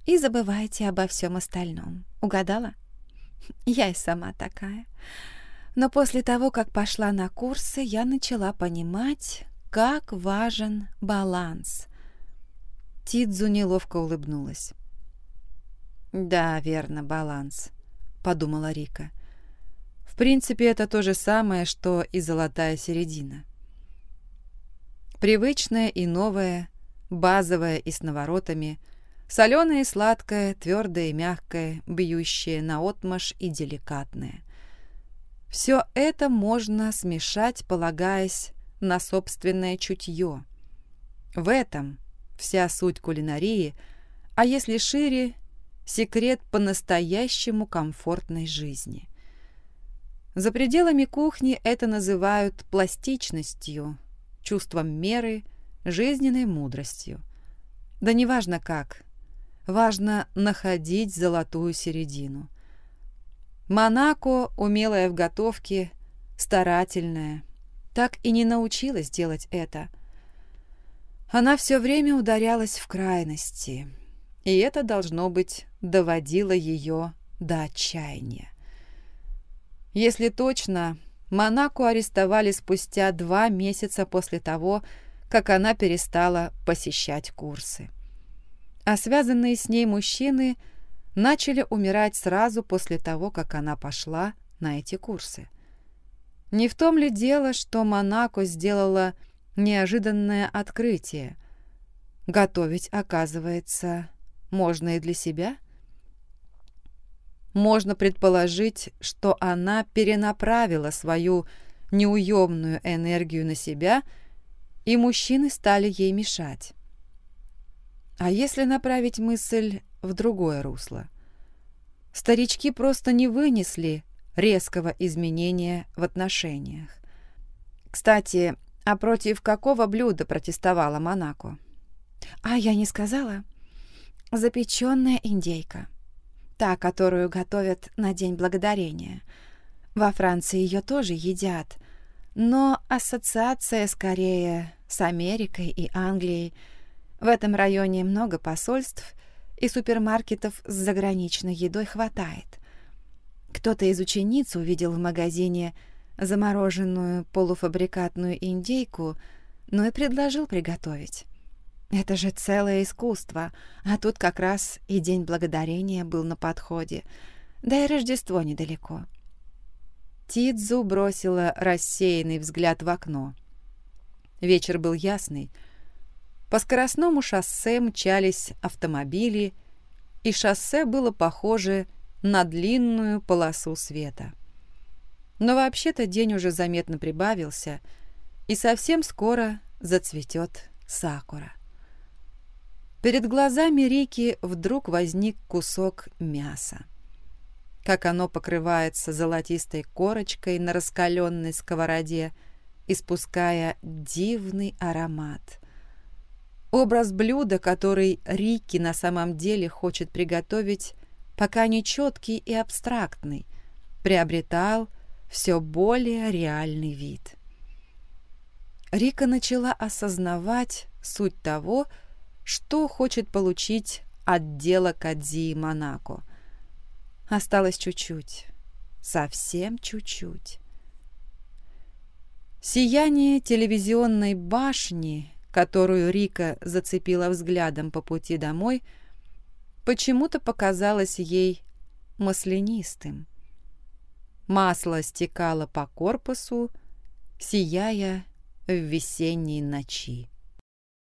и забываете обо всем остальном. Угадала? Я и сама такая. Но после того, как пошла на курсы, я начала понимать, как важен баланс. Тидзу неловко улыбнулась. «Да, верно, баланс», — подумала Рика. «В принципе, это то же самое, что и золотая середина. Привычное и новое — базовое и с наворотами, соленое и сладкое, твердое и мягкое, бьющее наотмашь и деликатное. Все это можно смешать, полагаясь на собственное чутье. В этом вся суть кулинарии, а если шире, секрет по-настоящему комфортной жизни. За пределами кухни это называют пластичностью, чувством меры – жизненной мудростью. Да неважно как, важно находить золотую середину. Монако, умелая в готовке, старательная, так и не научилась делать это. Она все время ударялась в крайности, и это, должно быть, доводило ее до отчаяния. Если точно, Монако арестовали спустя два месяца после того, как она перестала посещать курсы. А связанные с ней мужчины начали умирать сразу после того, как она пошла на эти курсы. Не в том ли дело, что Монако сделала неожиданное открытие? Готовить, оказывается, можно и для себя? Можно предположить, что она перенаправила свою неуемную энергию на себя – и мужчины стали ей мешать. А если направить мысль в другое русло? Старички просто не вынесли резкого изменения в отношениях. Кстати, а против какого блюда протестовала Монако? А я не сказала. Запеченная индейка. Та, которую готовят на День Благодарения. Во Франции ее тоже едят – но ассоциация скорее с Америкой и Англией. В этом районе много посольств и супермаркетов с заграничной едой хватает. Кто-то из учениц увидел в магазине замороженную полуфабрикатную индейку, но и предложил приготовить. Это же целое искусство, а тут как раз и День Благодарения был на подходе, да и Рождество недалеко. Тидзу бросила рассеянный взгляд в окно. Вечер был ясный. По скоростному шоссе мчались автомобили, и шоссе было похоже на длинную полосу света. Но вообще-то день уже заметно прибавился, и совсем скоро зацветет сакура. Перед глазами Рики вдруг возник кусок мяса. Как оно покрывается золотистой корочкой на раскаленной сковороде, испуская дивный аромат. Образ блюда, который Рики на самом деле хочет приготовить, пока не четкий и абстрактный, приобретал все более реальный вид. Рика начала осознавать суть того, что что хочет получить от дела Кадзи Монако. Осталось чуть-чуть, совсем чуть-чуть. Сияние телевизионной башни, которую Рика зацепила взглядом по пути домой, почему-то показалось ей маслянистым. Масло стекало по корпусу, сияя в весенней ночи.